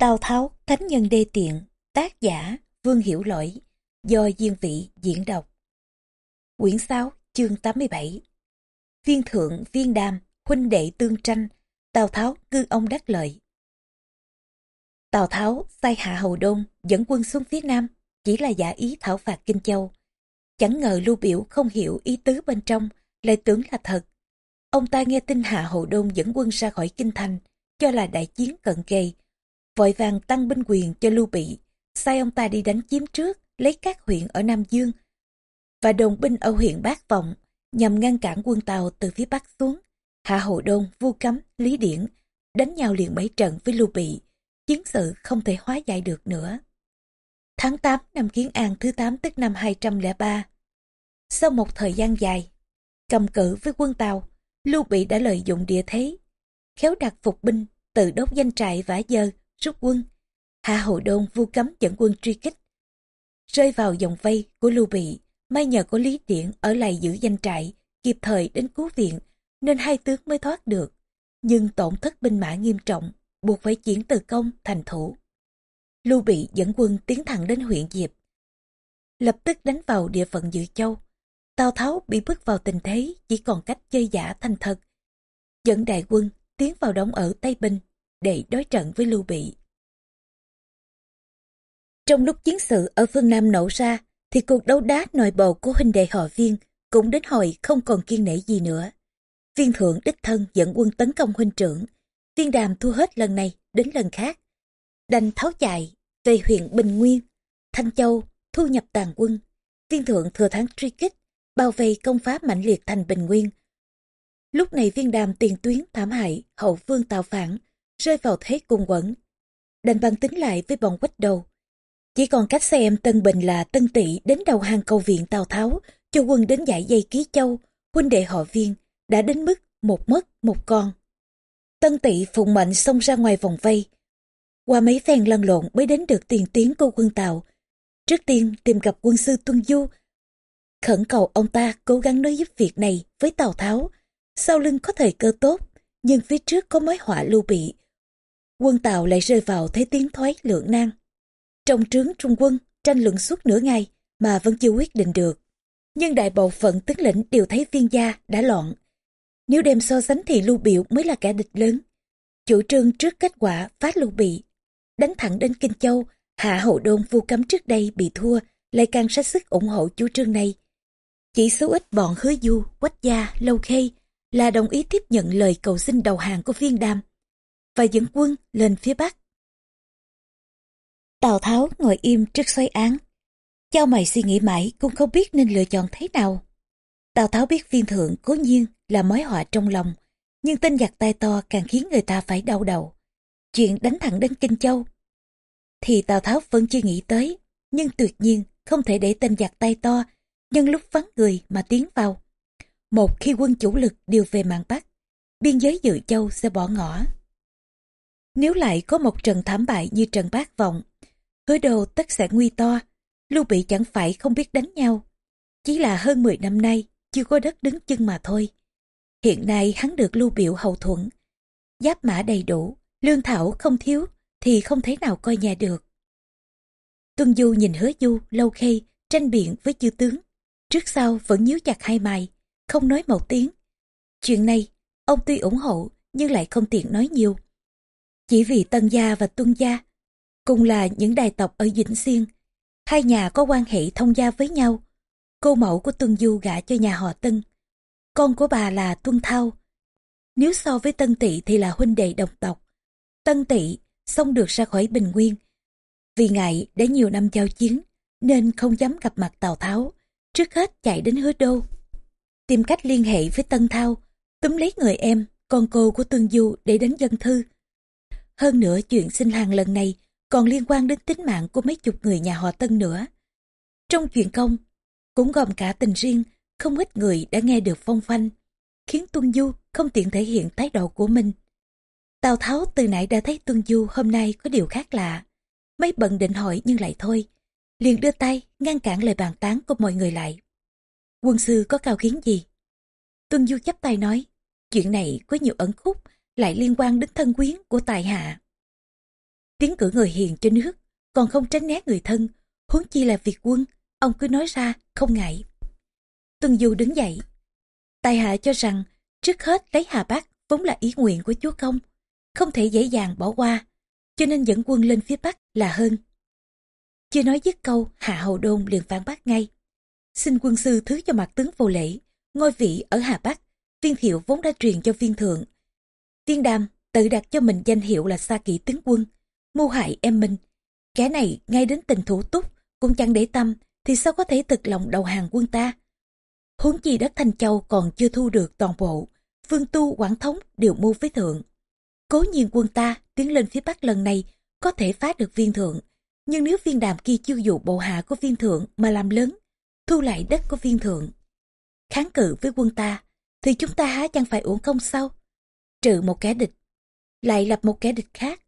Tào Tháo, Thánh Nhân Đê Tiện, tác giả Vương Hiểu Lỗi, do Diên Vị diễn đọc. Quyển 6, chương 87 Viên thượng, viên đàm, huynh đệ tương tranh, Tào Tháo ngư ông đắc lợi. Tào Tháo sai hạ hầu đôn dẫn quân xuống phía nam, chỉ là giả ý thảo phạt Kinh Châu. Chẳng ngờ Lưu Biểu không hiểu ý tứ bên trong, lại tưởng là thật. Ông ta nghe tin hạ hầu đôn dẫn quân ra khỏi Kinh Thành, cho là đại chiến cận kề, vội vàng tăng binh quyền cho Lưu Bị, sai ông ta đi đánh chiếm trước, lấy các huyện ở Nam Dương và đồng binh ở huyện Bát Vọng nhằm ngăn cản quân Tàu từ phía Bắc xuống. Hạ hồ Đôn, Vu Cấm, Lý Điển đánh nhau liền mấy trận với Lưu Bị, chiến sự không thể hóa giải được nữa. Tháng 8 năm Kiến An thứ 8 tức năm 203. Sau một thời gian dài, cầm cự với quân Tàu, Lưu Bị đã lợi dụng địa thế, khéo đặt phục binh, tự đốt danh trại vả dơ, rút quân. Hạ Hậu Đôn vu cấm dẫn quân truy kích. Rơi vào dòng vây của Lưu Bị, may nhờ có Lý Tiễn ở lại giữ danh trại, kịp thời đến cứu viện, nên hai tướng mới thoát được. Nhưng tổn thất binh mã nghiêm trọng, buộc phải chuyển từ công thành thủ. Lưu Bị dẫn quân tiến thẳng đến huyện Diệp. Lập tức đánh vào địa phận Dự Châu. Tào Tháo bị bước vào tình thế chỉ còn cách chơi giả thành thật. Dẫn đại quân tiến vào đóng ở Tây Bình để đối trận với Lưu Bị. Trong lúc chiến sự ở phương Nam nổ ra, thì cuộc đấu đá nội bộ của huynh đệ họ viên cũng đến hồi không còn kiên nể gì nữa. Viên thượng đích thân dẫn quân tấn công huynh trưởng, viên đàm thua hết lần này đến lần khác. Đành tháo chạy về huyện Bình Nguyên, Thanh Châu thu nhập tàn quân. Viên thượng thừa thắng truy kích, bao vây công phá mạnh liệt thành Bình Nguyên. Lúc này viên đàm tiền tuyến thảm hại, hậu phương tạo phản, rơi vào thế cung quẩn. Đành bằng tính lại với bọn quách đầu. Chỉ còn cách xem Tân Bình là Tân Tỵ đến đầu hàng cầu viện Tào Tháo, cho quân đến giải dây ký châu, huynh đệ họ viên, đã đến mức một mất một con. Tân Tỵ phụng mệnh xông ra ngoài vòng vây. Qua mấy phen lăn lộn mới đến được tiền tiến của quân tào, Trước tiên tìm gặp quân sư Tuân Du, khẩn cầu ông ta cố gắng nói giúp việc này với Tào Tháo. Sau lưng có thời cơ tốt, nhưng phía trước có mối họa lưu bị, quân Tàu lại rơi vào thế tiến thoái lưỡng nan. Trong trướng Trung quân, tranh luận suốt nửa ngày mà vẫn chưa quyết định được. Nhưng đại bộ phận tướng lĩnh đều thấy viên gia đã loạn. Nếu đem so sánh thì Lưu Biểu mới là kẻ địch lớn. Chủ trương trước kết quả phát Lưu Bị, đánh thẳng đến Kinh Châu, hạ hậu đôn vu cấm trước đây bị thua, lại càng sách sức ủng hộ chủ trương này. Chỉ số ít bọn hứa du, quách gia, lâu khê là đồng ý tiếp nhận lời cầu xin đầu hàng của viên đam và dẫn quân lên phía Bắc. Tào Tháo ngồi im trước xoay án. Cho mày suy nghĩ mãi cũng không biết nên lựa chọn thế nào. Tào Tháo biết viên thượng cố nhiên là mối họa trong lòng, nhưng tên giặc tay to càng khiến người ta phải đau đầu. Chuyện đánh thẳng đến Kinh Châu thì Tào Tháo vẫn chưa nghĩ tới, nhưng tuyệt nhiên không thể để tên giặc tay to nhân lúc vắng người mà tiến vào. Một khi quân chủ lực điều về mạng Bắc, biên giới Dự Châu sẽ bỏ ngỏ. Nếu lại có một trận thảm bại như trận bát vọng, hứa đồ tất sẽ nguy to, Lưu Bị chẳng phải không biết đánh nhau. Chỉ là hơn 10 năm nay, chưa có đất đứng chân mà thôi. Hiện nay hắn được Lưu Biểu hậu thuẫn. Giáp mã đầy đủ, lương thảo không thiếu, thì không thể nào coi nhà được. Tuân Du nhìn hứa Du, lâu khê, tranh biện với chư tướng. Trước sau vẫn nhíu chặt hai mày, không nói một tiếng. Chuyện này, ông tuy ủng hộ, nhưng lại không tiện nói nhiều. Chỉ vì Tân Gia và Tuân Gia cùng là những đài tộc ở Vĩnh Xuyên, hai nhà có quan hệ thông gia với nhau. Cô mẫu của Tuân Du gả cho nhà họ Tân. Con của bà là Tuân Thao. Nếu so với Tân Tỵ thì là huynh đệ đồng tộc. Tân Tỵ xong được ra khỏi Bình Nguyên. Vì ngại đã nhiều năm giao chiến nên không dám gặp mặt Tào Tháo. Trước hết chạy đến hứa đô. Tìm cách liên hệ với Tân Thao, túm lấy người em, con cô của Tuân Du để đến dân thư hơn nữa chuyện sinh hàng lần này còn liên quan đến tính mạng của mấy chục người nhà họ Tân nữa. Trong chuyện công, cũng gồm cả tình riêng, không ít người đã nghe được phong phanh, khiến Tuân Du không tiện thể hiện thái độ của mình. Tào Tháo từ nãy đã thấy Tuân Du hôm nay có điều khác lạ. Mấy bận định hỏi nhưng lại thôi. Liền đưa tay ngăn cản lời bàn tán của mọi người lại. Quân sư có cao kiến gì? Tuân Du chấp tay nói, chuyện này có nhiều ẩn khúc, lại liên quan đến thân quyến của tài hạ. tiến cử người hiền cho nước, còn không tránh né người thân, huống chi là việc quân, ông cứ nói ra, không ngại. Tuân Du đứng dậy. Tài hạ cho rằng, trước hết lấy Hà Bắc vốn là ý nguyện của chúa công, không thể dễ dàng bỏ qua, cho nên dẫn quân lên phía Bắc là hơn. Chưa nói dứt câu, Hạ Hầu Đôn liền phản bác ngay. Xin quân sư thứ cho mặt tướng vô lễ, ngôi vị ở Hà Bắc, viên thiệu vốn đã truyền cho viên thượng. Viên đàm tự đặt cho mình danh hiệu là Sa kỵ tướng quân, mưu hại em mình. Kẻ này ngay đến tình thủ túc cũng chẳng để tâm thì sao có thể thực lòng đầu hàng quân ta. Huống chi đất Thanh Châu còn chưa thu được toàn bộ, Vương Tu Quảng Thống đều mưu với thượng. Cố nhiên quân ta tiến lên phía Bắc lần này có thể phá được viên thượng, nhưng nếu viên đàm kia chiêu dụ bộ hạ của viên thượng mà làm lớn, thu lại đất của viên thượng, kháng cự với quân ta, thì chúng ta há chẳng phải uổng công sao? Trừ một kẻ địch, lại lập một kẻ địch khác.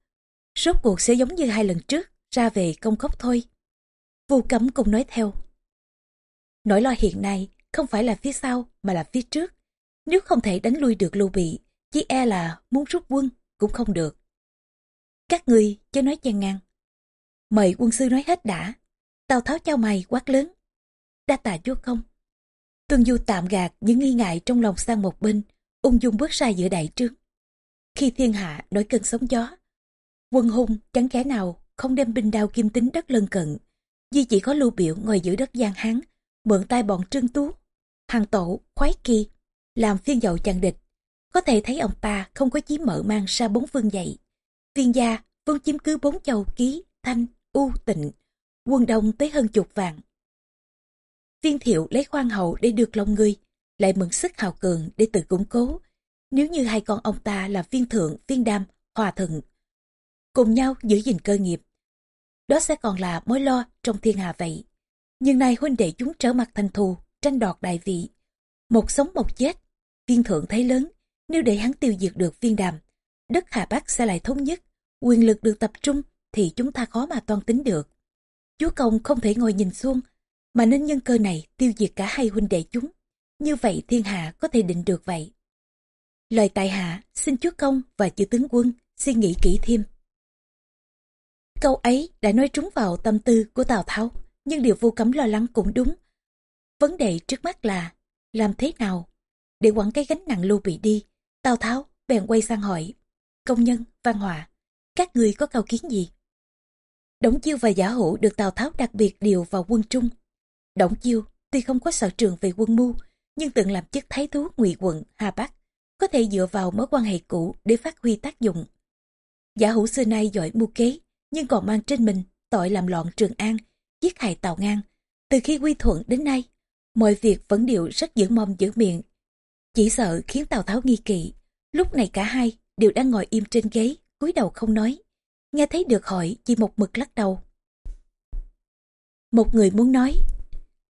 Rốt cuộc sẽ giống như hai lần trước, ra về công khóc thôi. Vu cấm cùng nói theo. Nỗi lo hiện nay không phải là phía sau mà là phía trước. Nếu không thể đánh lui được lưu bị, chỉ e là muốn rút quân cũng không được. Các ngươi cho nói chen ngang. Mời quân sư nói hết đã. Tào tháo trao mày quát lớn. Đa tạ chúa công. Tuân Du tạm gạt những nghi ngại trong lòng sang một bên, ung dung bước ra giữa đại trướng. Khi thiên hạ nổi cơn sóng gió, quân hung chẳng kẻ nào không đem binh đao kim tính đất lân cận. Duy chỉ có lưu biểu ngồi giữ đất Giang Hán, mượn tay bọn Trương Tú, hàng tổ, khoái kỳ, làm phiên dậu chặn địch. Có thể thấy ông ta không có chí mở mang xa bốn phương dậy. Viên gia vốn chiếm cứ bốn châu ký, thanh, u, tịnh, quân đông tới hơn chục vạn. Viên thiệu lấy khoan hậu để được lòng người, lại mượn sức hào cường để tự củng cố. Nếu như hai con ông ta là viên thượng, viên đam, hòa thượng cùng nhau giữ gìn cơ nghiệp, đó sẽ còn là mối lo trong thiên hạ vậy. Nhưng nay huynh đệ chúng trở mặt thành thù, tranh đoạt đại vị. Một sống một chết, viên thượng thấy lớn, nếu để hắn tiêu diệt được viên đàm, đất Hà Bắc sẽ lại thống nhất, quyền lực được tập trung thì chúng ta khó mà toan tính được. Chúa công không thể ngồi nhìn xuông, mà nên nhân cơ này tiêu diệt cả hai huynh đệ chúng. Như vậy thiên hạ có thể định được vậy. Lời tại hạ xin chúa công và chư tướng quân suy nghĩ kỹ thêm. Câu ấy đã nói trúng vào tâm tư của Tào Tháo, nhưng điều vô cấm lo lắng cũng đúng. Vấn đề trước mắt là làm thế nào để quẳng cái gánh nặng lưu bị đi. Tào Tháo bèn quay sang hỏi, công nhân, văn họa, các người có cao kiến gì? Đổng Chiêu và Giả Hữu được Tào Tháo đặc biệt điều vào quân Trung. Đổng Chiêu tuy không có sở trường về quân mưu, nhưng từng làm chức thái thú ngụy quận Hà Bắc, có thể dựa vào mối quan hệ cũ để phát huy tác dụng. Giả Hữu xưa nay giỏi mưu kế, nhưng còn mang trên mình tội làm loạn Trường An, giết hại Tào Ngang. Từ khi quy thuận đến nay, mọi việc vẫn đều rất giữ mong giữ miệng. Chỉ sợ khiến Tào Tháo nghi kỵ. Lúc này cả hai đều đang ngồi im trên ghế, cúi đầu không nói. Nghe thấy được hỏi chỉ một mực lắc đầu. Một người muốn nói,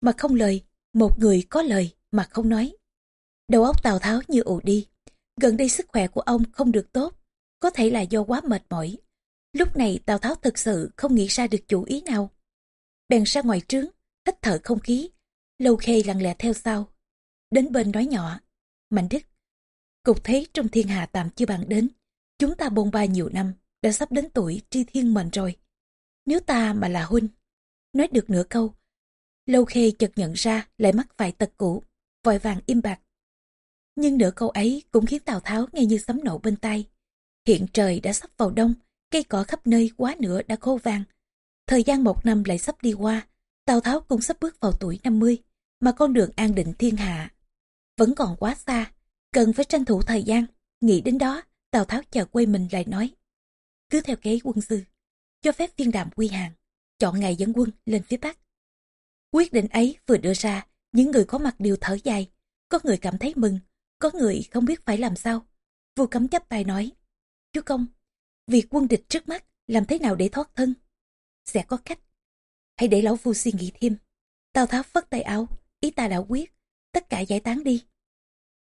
mà không lời, một người có lời mà không nói. Đầu óc Tào Tháo như ù đi. Gần đây sức khỏe của ông không được tốt, có thể là do quá mệt mỏi. Lúc này Tào Tháo thực sự không nghĩ ra được chủ ý nào. Bèn ra ngoài trướng, hít thở không khí, lâu khê lặng lẽ theo sau. Đến bên nói nhỏ, Mạnh Đức, cục thế trong thiên hạ tạm chưa bằng đến. Chúng ta bôn ba nhiều năm, đã sắp đến tuổi tri thiên mệnh rồi. Nếu ta mà là huynh, nói được nửa câu, lâu khê chợt nhận ra lại mắc phải tật cũ, vội vàng im bặt. Nhưng nửa câu ấy cũng khiến Tào Tháo nghe như sấm nổ bên tai. Hiện trời đã sắp vào đông, cây cỏ khắp nơi quá nữa đã khô vàng. Thời gian một năm lại sắp đi qua, Tào Tháo cũng sắp bước vào tuổi 50, mà con đường an định thiên hạ vẫn còn quá xa, cần phải tranh thủ thời gian. Nghĩ đến đó, Tào Tháo chờ quê mình lại nói. Cứ theo kế quân sư, cho phép viên đàm quy hàng, chọn ngày dẫn quân lên phía Bắc. Quyết định ấy vừa đưa ra, những người có mặt đều thở dài, có người cảm thấy mừng, có người không biết phải làm sao. Vua cấm chấp tay nói, Chúa công, việc quân địch trước mắt làm thế nào để thoát thân? Sẽ có cách. Hãy để lão vua suy nghĩ thêm. Tào Tháo phất tay áo, ý ta đã quyết, tất cả giải tán đi.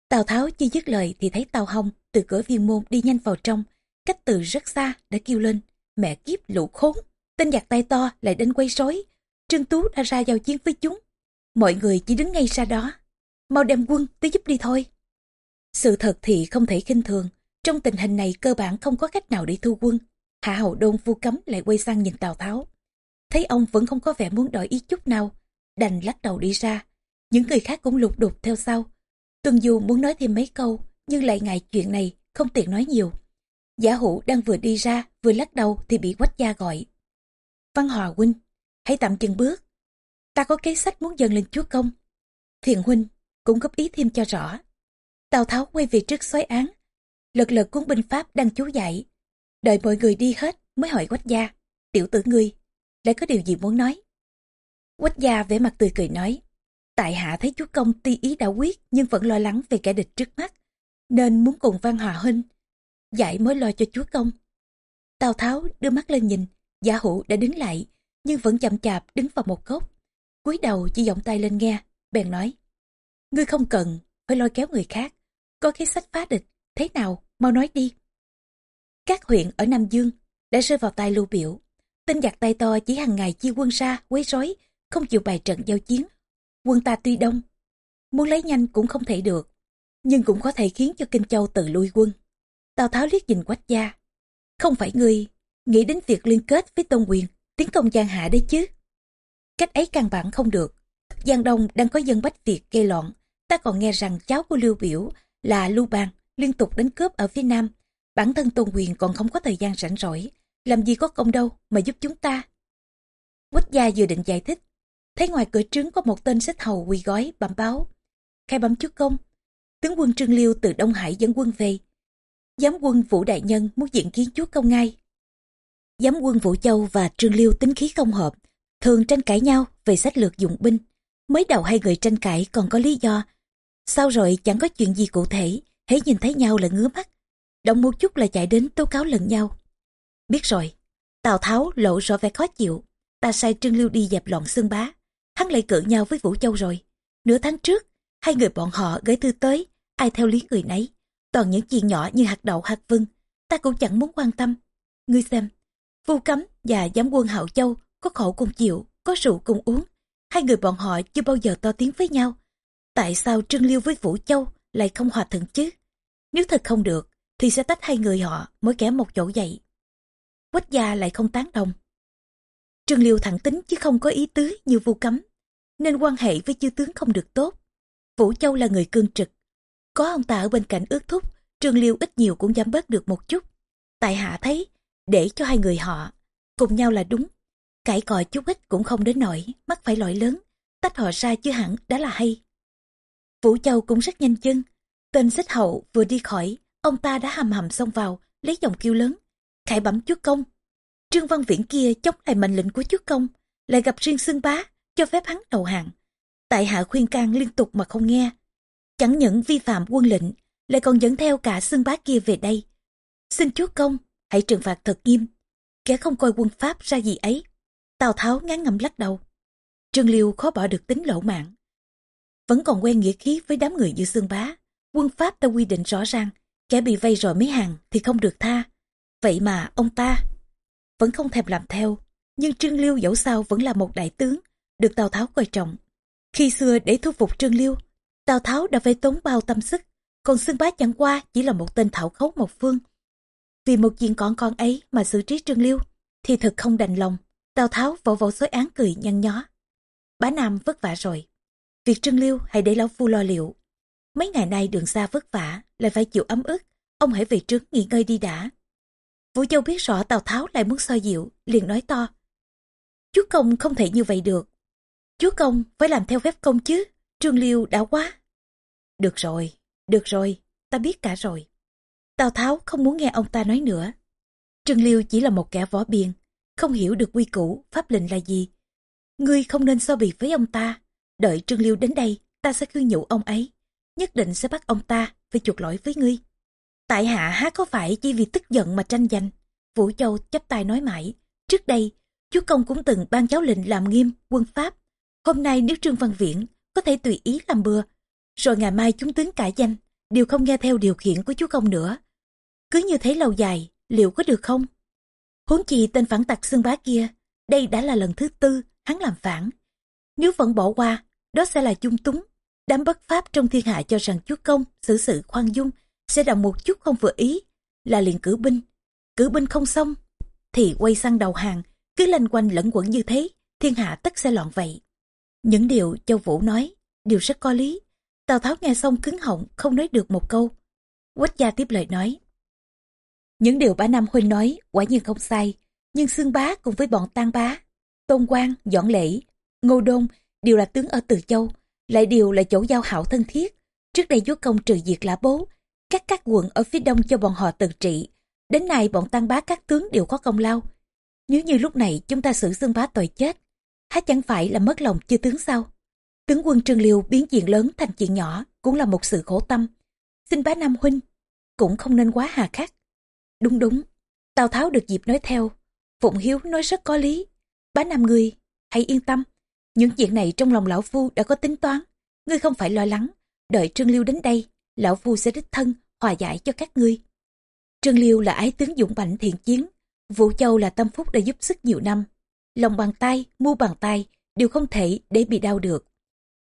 Tào Tháo chưa dứt lời thì thấy Tào Hồng từ cửa viên môn đi nhanh vào trong, cách từ rất xa đã kêu lên, mẹ kiếp lũ khốn, tên giặc tay to lại đến quay rối. Trương Tú đã ra giao chiến với chúng. Mọi người chỉ đứng ngay xa đó, mau đem quân tới giúp đi thôi. Sự thật thì không thể khinh thường, trong tình hình này cơ bản không có cách nào để thu quân. Hạ Hầu Đôn vu cấm lại quay sang nhìn Tào Tháo. Thấy ông vẫn không có vẻ muốn đổi ý chút nào, đành lắc đầu đi ra. Những người khác cũng lục đục theo sau. Tuân Du muốn nói thêm mấy câu, nhưng lại ngại chuyện này, không tiện nói nhiều. Giả hữu đang vừa đi ra, vừa lắc đầu thì bị quách gia gọi. Văn Hòa huynh, hãy tạm dừng bước. Ta có kế sách muốn dần lên chúa công. Thiền huynh cũng góp ý thêm cho rõ. Tào Tháo quay về trước xoáy án. Lật lật cuốn binh pháp đang chú dạy. Đợi mọi người đi hết mới hỏi quách gia. Tiểu tử ngươi, lại có điều gì muốn nói? Quách gia vẻ mặt tươi cười nói. Tại hạ thấy chúa công ti ý đã quyết nhưng vẫn lo lắng về kẻ địch trước mắt. Nên muốn cùng Văn Hòa Huynh giải mới lo cho chúa công. Tào Tháo đưa mắt lên nhìn, giả hữu đã đứng lại, nhưng vẫn chậm chạp đứng vào một góc. cúi đầu chỉ giọng tay lên nghe, bèn nói. Ngươi không cần, phải lôi kéo người khác. Có khí sách phá địch, thế nào, mau nói đi. Các huyện ở Nam Dương đã rơi vào tay lưu biểu. Tên giặc tay to chỉ hàng ngày chia quân ra, quấy rối, không chịu bài trận giao chiến. Quân ta tuy đông, muốn lấy nhanh cũng không thể được, nhưng cũng có thể khiến cho Kinh Châu tự lui quân. Tào Tháo liếc nhìn quách gia. Không phải ngươi nghĩ đến việc liên kết với Tôn Quyền, tiến công Giang Hạ đấy chứ. Cách ấy căn bản không được. Giang Đông đang có dân bách Việt gây loạn. Ta còn nghe rằng cháu của Lưu Biểu là Lưu Bang liên tục đánh cướp ở phía Nam. Bản thân Tôn Quyền còn không có thời gian rảnh rỗi. Làm gì có công đâu mà giúp chúng ta. Quách gia vừa định giải thích. Thấy ngoài cửa trướng có một tên xích hầu quỳ gói bẩm báo. Khai bấm chúa công. Tướng quân Trương Liêu từ Đông Hải dẫn quân về giám quân Vũ Đại Nhân muốn diện kiến chúa công ngay. Giám quân Vũ Châu và Trương Liêu tính khí không hợp, thường tranh cãi nhau về sách lược dụng binh. Mới đầu hai người tranh cãi còn có lý do. Sau rồi chẳng có chuyện gì cụ thể, hãy nhìn thấy nhau là ngứa mắt. Động một chút là chạy đến tố cáo lẫn nhau. Biết rồi, Tào Tháo lộ rõ vẻ khó chịu. Ta sai Trương Lưu đi dẹp loạn xương bá. Hắn lại cự nhau với Vũ Châu rồi. Nửa tháng trước, hai người bọn họ gửi thư tới, ai theo lý người nấy toàn những chuyện nhỏ như hạt đậu hạt vừng ta cũng chẳng muốn quan tâm ngươi xem vu cấm và giám quân hậu châu có khổ cùng chịu có rượu cùng uống hai người bọn họ chưa bao giờ to tiếng với nhau tại sao trương liêu với vũ châu lại không hòa thuận chứ nếu thật không được thì sẽ tách hai người họ mỗi kẻ một chỗ dậy quách gia lại không tán đồng trương liêu thẳng tính chứ không có ý tứ như vu cấm nên quan hệ với chư tướng không được tốt vũ châu là người cương trực có ông ta ở bên cạnh ước thúc, Trương Liêu ít nhiều cũng giảm bớt được một chút. Tại hạ thấy, để cho hai người họ cùng nhau là đúng. Cãi còi chút ít cũng không đến nổi, mắc phải lỗi lớn, tách họ ra chứ hẳn đã là hay. Vũ Châu cũng rất nhanh chân, tên xích hậu vừa đi khỏi, ông ta đã hầm hầm xông vào, lấy giọng kêu lớn. Khải bẩm chúa công. Trương Văn Viễn kia chống lại mệnh lệnh của chúa công, lại gặp riêng xương bá, cho phép hắn đầu hàng. Tại hạ khuyên can liên tục mà không nghe, Chẳng những vi phạm quân lệnh, lại còn dẫn theo cả xương bá kia về đây. Xin chúa công, hãy trừng phạt thật nghiêm. Kẻ không coi quân Pháp ra gì ấy. Tào Tháo ngán ngầm lắc đầu. Trương Liêu khó bỏ được tính lỗ mạng. Vẫn còn quen nghĩa khí với đám người như xương bá. Quân Pháp ta quy định rõ ràng, kẻ bị vây rồi mấy hàng thì không được tha. Vậy mà ông ta vẫn không thèm làm theo. Nhưng Trương Liêu dẫu sao vẫn là một đại tướng, được Tào Tháo coi trọng. Khi xưa để thu phục Trương Liêu, Tào Tháo đã phải tốn bao tâm sức, còn Xương bá chẳng qua chỉ là một tên thảo khấu một phương. Vì một chuyện con con ấy mà xử trí Trương Liêu, thì thật không đành lòng. Tào Tháo vỗ vỗ xối án cười nhăn nhó. Bá Nam vất vả rồi. Việc Trương Liêu hãy để lão phu lo liệu. Mấy ngày nay đường xa vất vả, lại phải chịu ấm ức. Ông hãy về trước nghỉ ngơi đi đã. Vũ Châu biết rõ Tào Tháo lại muốn soi dịu, liền nói to. Chúa công không thể như vậy được. Chúa công phải làm theo phép công chứ. Trương Liêu đã quá. Được rồi, được rồi, ta biết cả rồi. Tào Tháo không muốn nghe ông ta nói nữa. Trương Liêu chỉ là một kẻ võ biên không hiểu được quy củ, pháp lệnh là gì. Ngươi không nên so bì với ông ta. Đợi Trương Liêu đến đây, ta sẽ khuyên nhủ ông ấy. Nhất định sẽ bắt ông ta phải chuộc lỗi với ngươi. Tại hạ há có phải chỉ vì tức giận mà tranh giành. Vũ Châu chấp tay nói mãi. Trước đây, chúa công cũng từng ban cháu lệnh làm nghiêm quân Pháp. Hôm nay nếu Trương Văn Viễn có thể tùy ý làm bừa. Rồi ngày mai chúng tướng cải danh, đều không nghe theo điều khiển của chú công nữa. Cứ như thế lâu dài, liệu có được không? Huống chi tên phản tặc xương bá kia, đây đã là lần thứ tư hắn làm phản. Nếu vẫn bỏ qua, đó sẽ là dung túng. Đám bất pháp trong thiên hạ cho rằng chúa công xử sự khoan dung sẽ động một chút không vừa ý là liền cử binh. Cử binh không xong, thì quay sang đầu hàng, cứ lanh quanh lẫn quẩn như thế, thiên hạ tất sẽ loạn vậy. Những điều Châu Vũ nói, đều rất có lý. Tào Tháo nghe xong cứng họng, không nói được một câu. Quách gia tiếp lời nói. Những điều bá Nam Huynh nói, quả nhiên không sai. Nhưng Sương Bá cùng với bọn Tang Bá, Tôn Quang, Dọn Lễ, Ngô Đôn đều là tướng ở Từ Châu, lại đều là chỗ giao hảo thân thiết. Trước đây chúa công trừ diệt lã bố, các các quận ở phía đông cho bọn họ tự trị. Đến nay bọn Tăng Bá các tướng đều có công lao. Nếu như lúc này chúng ta xử xương Bá tội chết, há chẳng phải là mất lòng chư tướng sao? Tướng quân Trương Liêu biến chuyện lớn thành chuyện nhỏ cũng là một sự khổ tâm. Xin bá Nam Huynh, cũng không nên quá hà khắc. Đúng đúng, Tào Tháo được dịp nói theo. Phụng Hiếu nói rất có lý. Bá Nam ngươi, hãy yên tâm. Những chuyện này trong lòng lão phu đã có tính toán. Ngươi không phải lo lắng. Đợi Trương Liêu đến đây, lão phu sẽ đích thân, hòa giải cho các ngươi. Trương Liêu là ái tướng dũng mạnh thiện chiến. Vũ Châu là tâm phúc đã giúp sức nhiều năm. Lòng bàn tay, mu bàn tay đều không thể để bị đau được.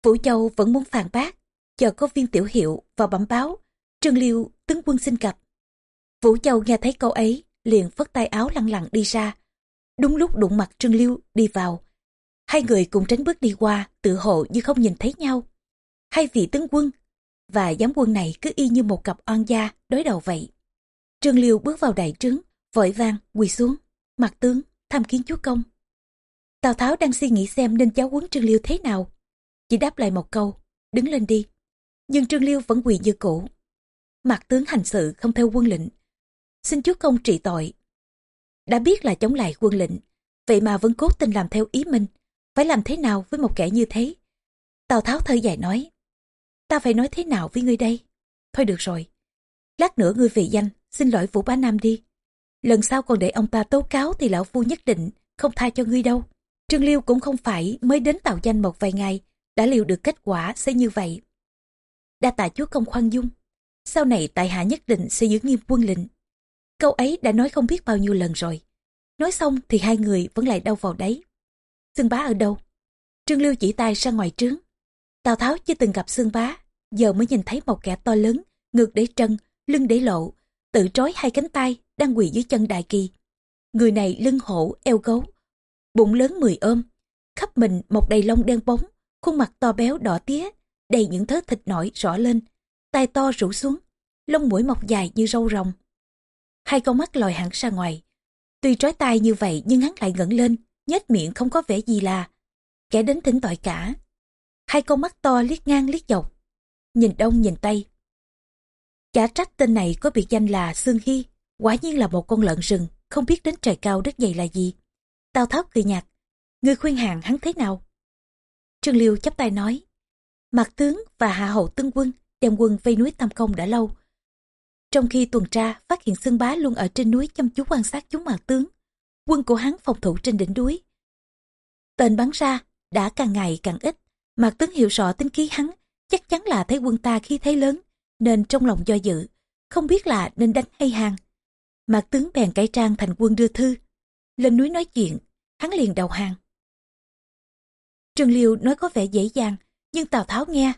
Vũ Châu vẫn muốn phản bác, chờ có viên tiểu hiệu vào bẩm báo. Trương Liêu tướng quân xin gặp. Vũ Châu nghe thấy câu ấy, liền phất tay áo lăn lặng đi ra. Đúng lúc đụng mặt Trương Liêu đi vào. Hai người cùng tránh bước đi qua, tự hộ như không nhìn thấy nhau. Hai vị tướng quân và giám quân này cứ y như một cặp oan gia đối đầu vậy. Trương Liêu bước vào đại trướng, vội vang quỳ xuống, mặt tướng, tham kiến chúa công. Tào Tháo đang suy nghĩ xem nên giáo huấn Trương Liêu thế nào. Chỉ đáp lại một câu, đứng lên đi. Nhưng Trương Liêu vẫn quỳ như cũ. Mặt tướng hành sự không theo quân lệnh. Xin chúa công trị tội. Đã biết là chống lại quân lệnh, vậy mà vẫn cố tình làm theo ý mình. Phải làm thế nào với một kẻ như thế? Tào Tháo thở dài nói, ta phải nói thế nào với ngươi đây? Thôi được rồi, lát nữa ngươi về danh, xin lỗi Vũ Bá Nam đi. Lần sau còn để ông ta tố cáo thì lão phu nhất định không tha cho ngươi đâu. Trương Liêu cũng không phải mới đến tạo danh một vài ngày, đã liệu được kết quả sẽ như vậy. Đa tạ chúa công khoan dung, sau này tại hạ nhất định sẽ giữ nghiêm quân lệnh. Câu ấy đã nói không biết bao nhiêu lần rồi. Nói xong thì hai người vẫn lại đau vào đấy. Xương bá ở đâu? Trương Liêu chỉ tay ra ngoài trướng. Tào Tháo chưa từng gặp xương bá, giờ mới nhìn thấy một kẻ to lớn, ngược để trân, lưng để lộ, tự trói hai cánh tay, đang quỳ dưới chân đại kỳ. Người này lưng hổ, eo gấu, bụng lớn mười ôm, khắp mình một đầy lông đen bóng, khuôn mặt to béo đỏ tía, đầy những thớ thịt nổi rõ lên, tai to rủ xuống, lông mũi mọc dài như râu rồng. Hai con mắt lòi hẳn ra ngoài. Tuy trói tai như vậy nhưng hắn lại ngẩng lên, nhếch miệng không có vẻ gì là kẻ đến thỉnh tội cả. Hai con mắt to liếc ngang liếc dọc, nhìn đông nhìn tây. Chả trách tên này có biệt danh là Sương Hy, quả nhiên là một con lợn rừng, không biết đến trời cao đất dày là gì. Tào Tháo cười nhạt, người khuyên hàng hắn thế nào? Trương Liêu chắp tay nói, mặt tướng và hạ hậu tướng quân đem quân vây núi Tam Công đã lâu. Trong khi tuần tra, phát hiện Sương Bá luôn ở trên núi chăm chú quan sát chúng mặt tướng. Quân của hắn phòng thủ trên đỉnh núi. Tên bắn ra đã càng ngày càng ít. Mạc tướng hiểu rõ tính khí hắn, chắc chắn là thấy quân ta khi thấy lớn, nên trong lòng do dự, không biết là nên đánh hay hàng. Mạc tướng bèn cải trang thành quân đưa thư. Lên núi nói chuyện, hắn liền đầu hàng. Trương Liêu nói có vẻ dễ dàng, nhưng Tào Tháo nghe.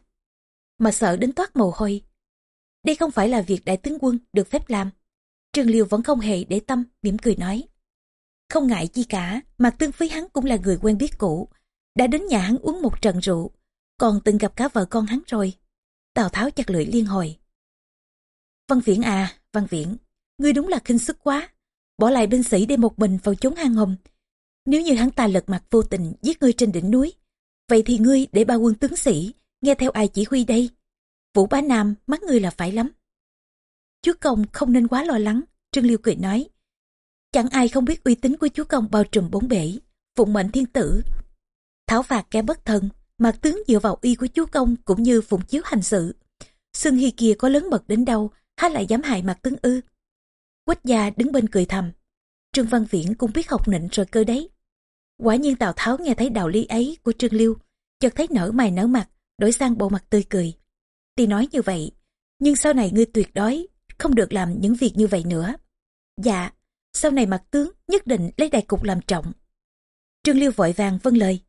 Mà sợ đến toát mồ hôi. Đây không phải là việc đại tướng quân được phép làm. Trương Liêu vẫn không hề để tâm, mỉm cười nói. Không ngại chi cả, mạc tương phí hắn cũng là người quen biết cũ. Đã đến nhà hắn uống một trận rượu, còn từng gặp cả vợ con hắn rồi. Tào Tháo chặt lưỡi liên hồi. Văn Viễn à, Văn Viễn, ngươi đúng là khinh sức quá. Bỏ lại binh sĩ để một mình vào chốn hang hồng. Nếu như hắn ta lật mặt vô tình giết ngươi trên đỉnh núi, vậy thì ngươi để ba quân tướng sĩ nghe theo ai chỉ huy đây? Vũ Bá Nam mắt ngươi là phải lắm. Chúa Công không nên quá lo lắng, Trương Liêu cười nói. Chẳng ai không biết uy tín của chúa công bao trùm bốn bể, phụng mệnh thiên tử. Thảo phạt kẻ bất thần, mặt tướng dựa vào uy của chúa công cũng như phụng chiếu hành sự. Xương Hy kia có lớn mật đến đâu, há lại dám hại mặt tướng ư. Quách gia đứng bên cười thầm. Trương Văn Viễn cũng biết học nịnh rồi cơ đấy. Quả nhiên Tào Tháo nghe thấy đạo lý ấy của Trương Liêu, chợt thấy nở mày nở mặt, đổi sang bộ mặt tươi cười. Tuy nói như vậy, nhưng sau này ngươi tuyệt đối không được làm những việc như vậy nữa. Dạ, sau này mặt tướng nhất định lấy đại cục làm trọng. Trương Liêu vội vàng vâng lời,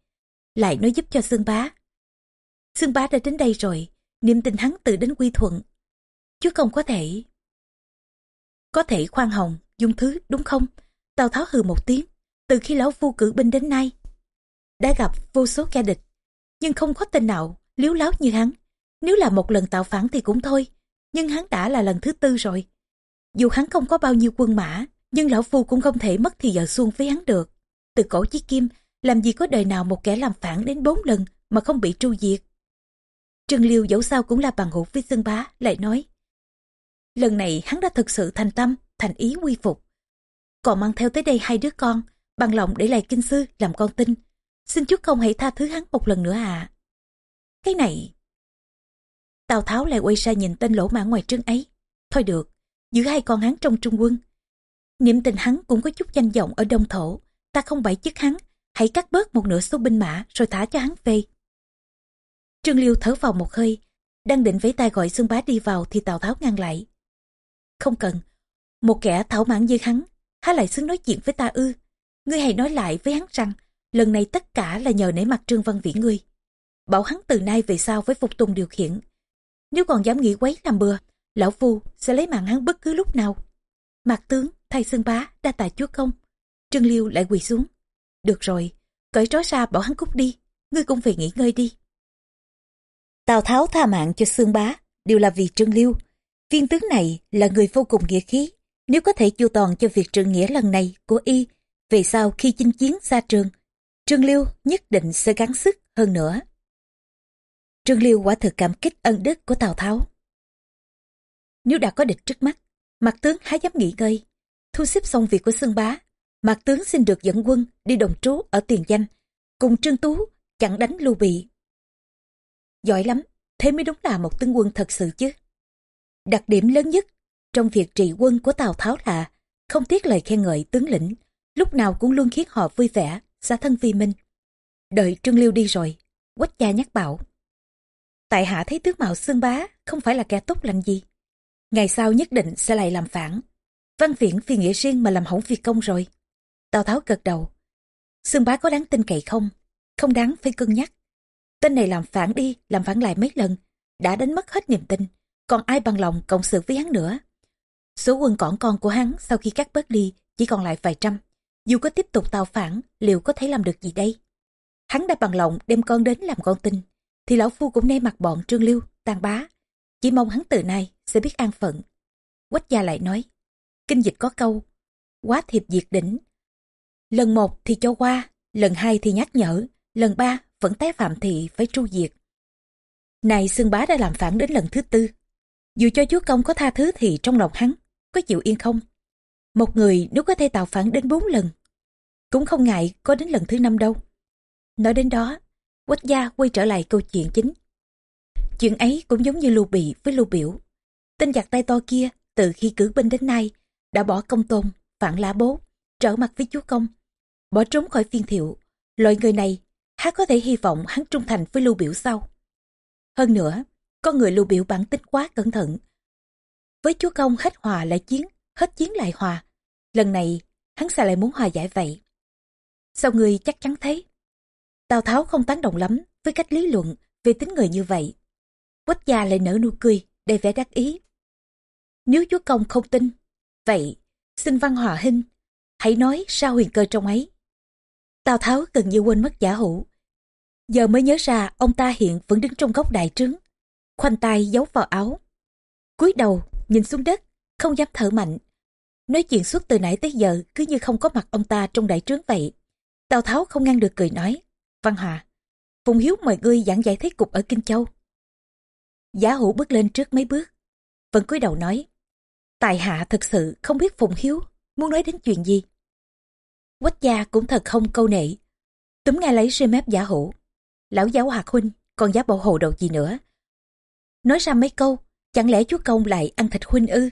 lại nói giúp cho Sương Bá. Sương Bá đã đến đây rồi, niềm tin hắn tự đến quy thuận. Chứ không có thể... Có thể khoan hồng, dung thứ đúng không? Tào Tháo hừ một tiếng, từ khi lão phu cử binh đến nay, đã gặp vô số kẻ địch, nhưng không có tên nào liếu láo như hắn. Nếu là một lần tạo phản thì cũng thôi, nhưng hắn đã là lần thứ tư rồi. Dù hắn không có bao nhiêu quân mã, nhưng lão phu cũng không thể mất thì giờ xuông với hắn được. Từ cổ chí kim, làm gì có đời nào một kẻ làm phản đến bốn lần mà không bị tru diệt. Trương Liêu dẫu sao cũng là bằng hữu với Xương Bá, lại nói. Lần này hắn đã thực sự thành tâm, thành ý quy phục. Còn mang theo tới đây hai đứa con, bằng lòng để lại kinh sư làm con tin. Xin chúa không hãy tha thứ hắn một lần nữa à. Cái này... Tào Tháo lại quay ra nhìn tên lỗ mã ngoài trướng ấy. Thôi được, giữ hai con hắn trong trung quân. Niệm tình hắn cũng có chút danh vọng ở đông thổ. Ta không bãi chức hắn, hãy cắt bớt một nửa số binh mã rồi thả cho hắn về. Trương Liêu thở vào một hơi, đang định vẫy tay gọi Xương Bá đi vào thì Tào Tháo ngăn lại. Không cần, một kẻ thảo mãn như hắn, há lại xứng nói chuyện với ta ư. Ngươi hãy nói lại với hắn rằng, lần này tất cả là nhờ nể mặt Trương Văn Vĩ ngươi. Bảo hắn từ nay về sau với phục tùng điều khiển. Nếu còn dám nghĩ quấy làm bừa, lão phu sẽ lấy mạng hắn bất cứ lúc nào. Mạc tướng, thay xương bá, đa tài chúa công. Trương Liêu lại quỳ xuống. Được rồi, cởi trói ra bảo hắn cút đi, ngươi cũng về nghỉ ngơi đi. Tào Tháo tha mạng cho xương bá, đều là vì Trương Liêu. Viên tướng này là người vô cùng nghĩa khí, nếu có thể chu toàn cho việc trượng nghĩa lần này của y, về sau khi chinh chiến xa trường, Trương Liêu nhất định sẽ gắng sức hơn nữa. Trương Liêu quả thực cảm kích ân đức của Tào Tháo. Nếu đã có địch trước mắt, mặt tướng há dám nghỉ ngơi. Thu xếp xong việc của Sương Bá, mặt tướng xin được dẫn quân đi đồng trú ở tiền danh, cùng Trương Tú chặn đánh Lưu Bị. Giỏi lắm, thế mới đúng là một tướng quân thật sự chứ. Đặc điểm lớn nhất trong việc trị quân của Tào Tháo là không tiếc lời khen ngợi tướng lĩnh, lúc nào cũng luôn khiến họ vui vẻ, xa thân vi minh. Đợi Trương Liêu đi rồi, quách gia nhắc bảo. Tại hạ thấy tướng mạo xương bá không phải là kẻ tốt lành gì. Ngày sau nhất định sẽ lại làm phản. Văn viễn vì nghĩa riêng mà làm hỏng việc công rồi. Tào Tháo gật đầu. Xương bá có đáng tin cậy không? Không đáng phải cân nhắc. Tên này làm phản đi, làm phản lại mấy lần. Đã đánh mất hết niềm tin. Còn ai bằng lòng cộng sự với hắn nữa? Số quân cỏn con của hắn sau khi cắt bớt đi chỉ còn lại vài trăm. Dù có tiếp tục tạo phản, liệu có thể làm được gì đây? Hắn đã bằng lòng đem con đến làm con tin, thì lão phu cũng nay mặt bọn trương lưu, tàn bá. Chỉ mong hắn từ nay sẽ biết an phận. Quách gia lại nói, kinh dịch có câu, quá thiệp diệt đỉnh. Lần một thì cho qua, lần hai thì nhắc nhở, lần ba vẫn tái phạm thì phải tru diệt. Này xương bá đã làm phản đến lần thứ tư. Dù cho chúa công có tha thứ thì trong lòng hắn, có chịu yên không? Một người nếu có thể tạo phản đến bốn lần, cũng không ngại có đến lần thứ năm đâu. Nói đến đó, quách gia quay trở lại câu chuyện chính. Chuyện ấy cũng giống như lưu bị với lưu biểu. Tên giặc tay to kia, từ khi cử binh đến nay, đã bỏ công tôn, phản lá bố, trở mặt với chúa công, bỏ trốn khỏi phiên thiệu. Loại người này, há có thể hy vọng hắn trung thành với lưu biểu sau. Hơn nữa, con người lưu biểu bản tính quá cẩn thận. Với chúa công hết hòa lại chiến, hết chiến lại hòa. Lần này, hắn sẽ lại muốn hòa giải vậy. Sao người chắc chắn thế? Tào Tháo không tán đồng lắm với cách lý luận về tính người như vậy. Quách gia lại nở nụ cười, đầy vẻ đắc ý. Nếu chúa công không tin, vậy xin văn hòa hinh hãy nói sao huyền cơ trong ấy. Tào Tháo gần như quên mất giả hữu. Giờ mới nhớ ra ông ta hiện vẫn đứng trong góc đại trướng, khoanh tay giấu vào áo. cúi đầu, nhìn xuống đất, không dám thở mạnh. Nói chuyện suốt từ nãy tới giờ cứ như không có mặt ông ta trong đại trướng vậy. Tào Tháo không ngăn được cười nói. Văn Hòa, Phùng Hiếu mời ngươi giảng giải thế cục ở Kinh Châu. giả hữu bước lên trước mấy bước, vẫn cúi đầu nói. Tài hạ thật sự không biết Phùng Hiếu muốn nói đến chuyện gì. Quách gia cũng thật không câu nệ. Túm ngay lấy rê mép giả hữu. Lão giáo hạt huynh còn giá bộ hồ đầu gì nữa. Nói ra mấy câu, chẳng lẽ chúa công lại ăn thịt huynh ư?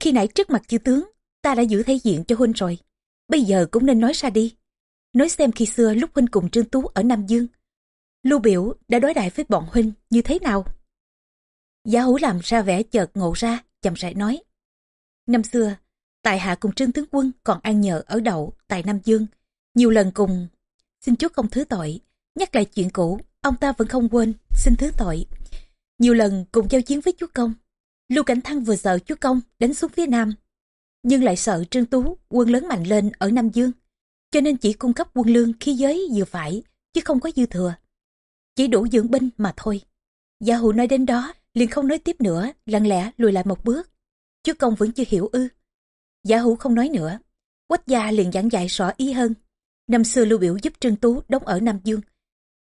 Khi nãy trước mặt chư tướng, ta đã giữ thể diện cho huynh rồi. Bây giờ cũng nên nói ra đi. Nói xem khi xưa lúc huynh cùng Trương Tú ở Nam Dương, Lưu Biểu đã đối đại với bọn huynh như thế nào? Giá hữu làm ra vẻ chợt ngộ ra, chậm rãi nói. Năm xưa, tại hạ cùng Trương Tướng Quân còn ăn nhờ ở đậu tại Nam Dương. Nhiều lần cùng, xin chúa công thứ tội, nhắc lại chuyện cũ, ông ta vẫn không quên, xin thứ tội. Nhiều lần cùng giao chiến với chúa công. Lưu Cảnh Thăng vừa sợ chúa công đánh xuống phía Nam. nhưng lại sợ Trương Tú quân lớn mạnh lên ở Nam Dương, cho nên chỉ cung cấp quân lương khí giới vừa phải, chứ không có dư thừa. Chỉ đủ dưỡng binh mà thôi. Gia hụ nói đến đó, liền không nói tiếp nữa, lặng lẽ lùi lại một bước. Chú công vẫn chưa hiểu ư. Giả hữu không nói nữa. Quách gia liền giảng dạy rõ ý hơn. Năm xưa Lưu Biểu giúp Trương Tú đóng ở Nam Dương.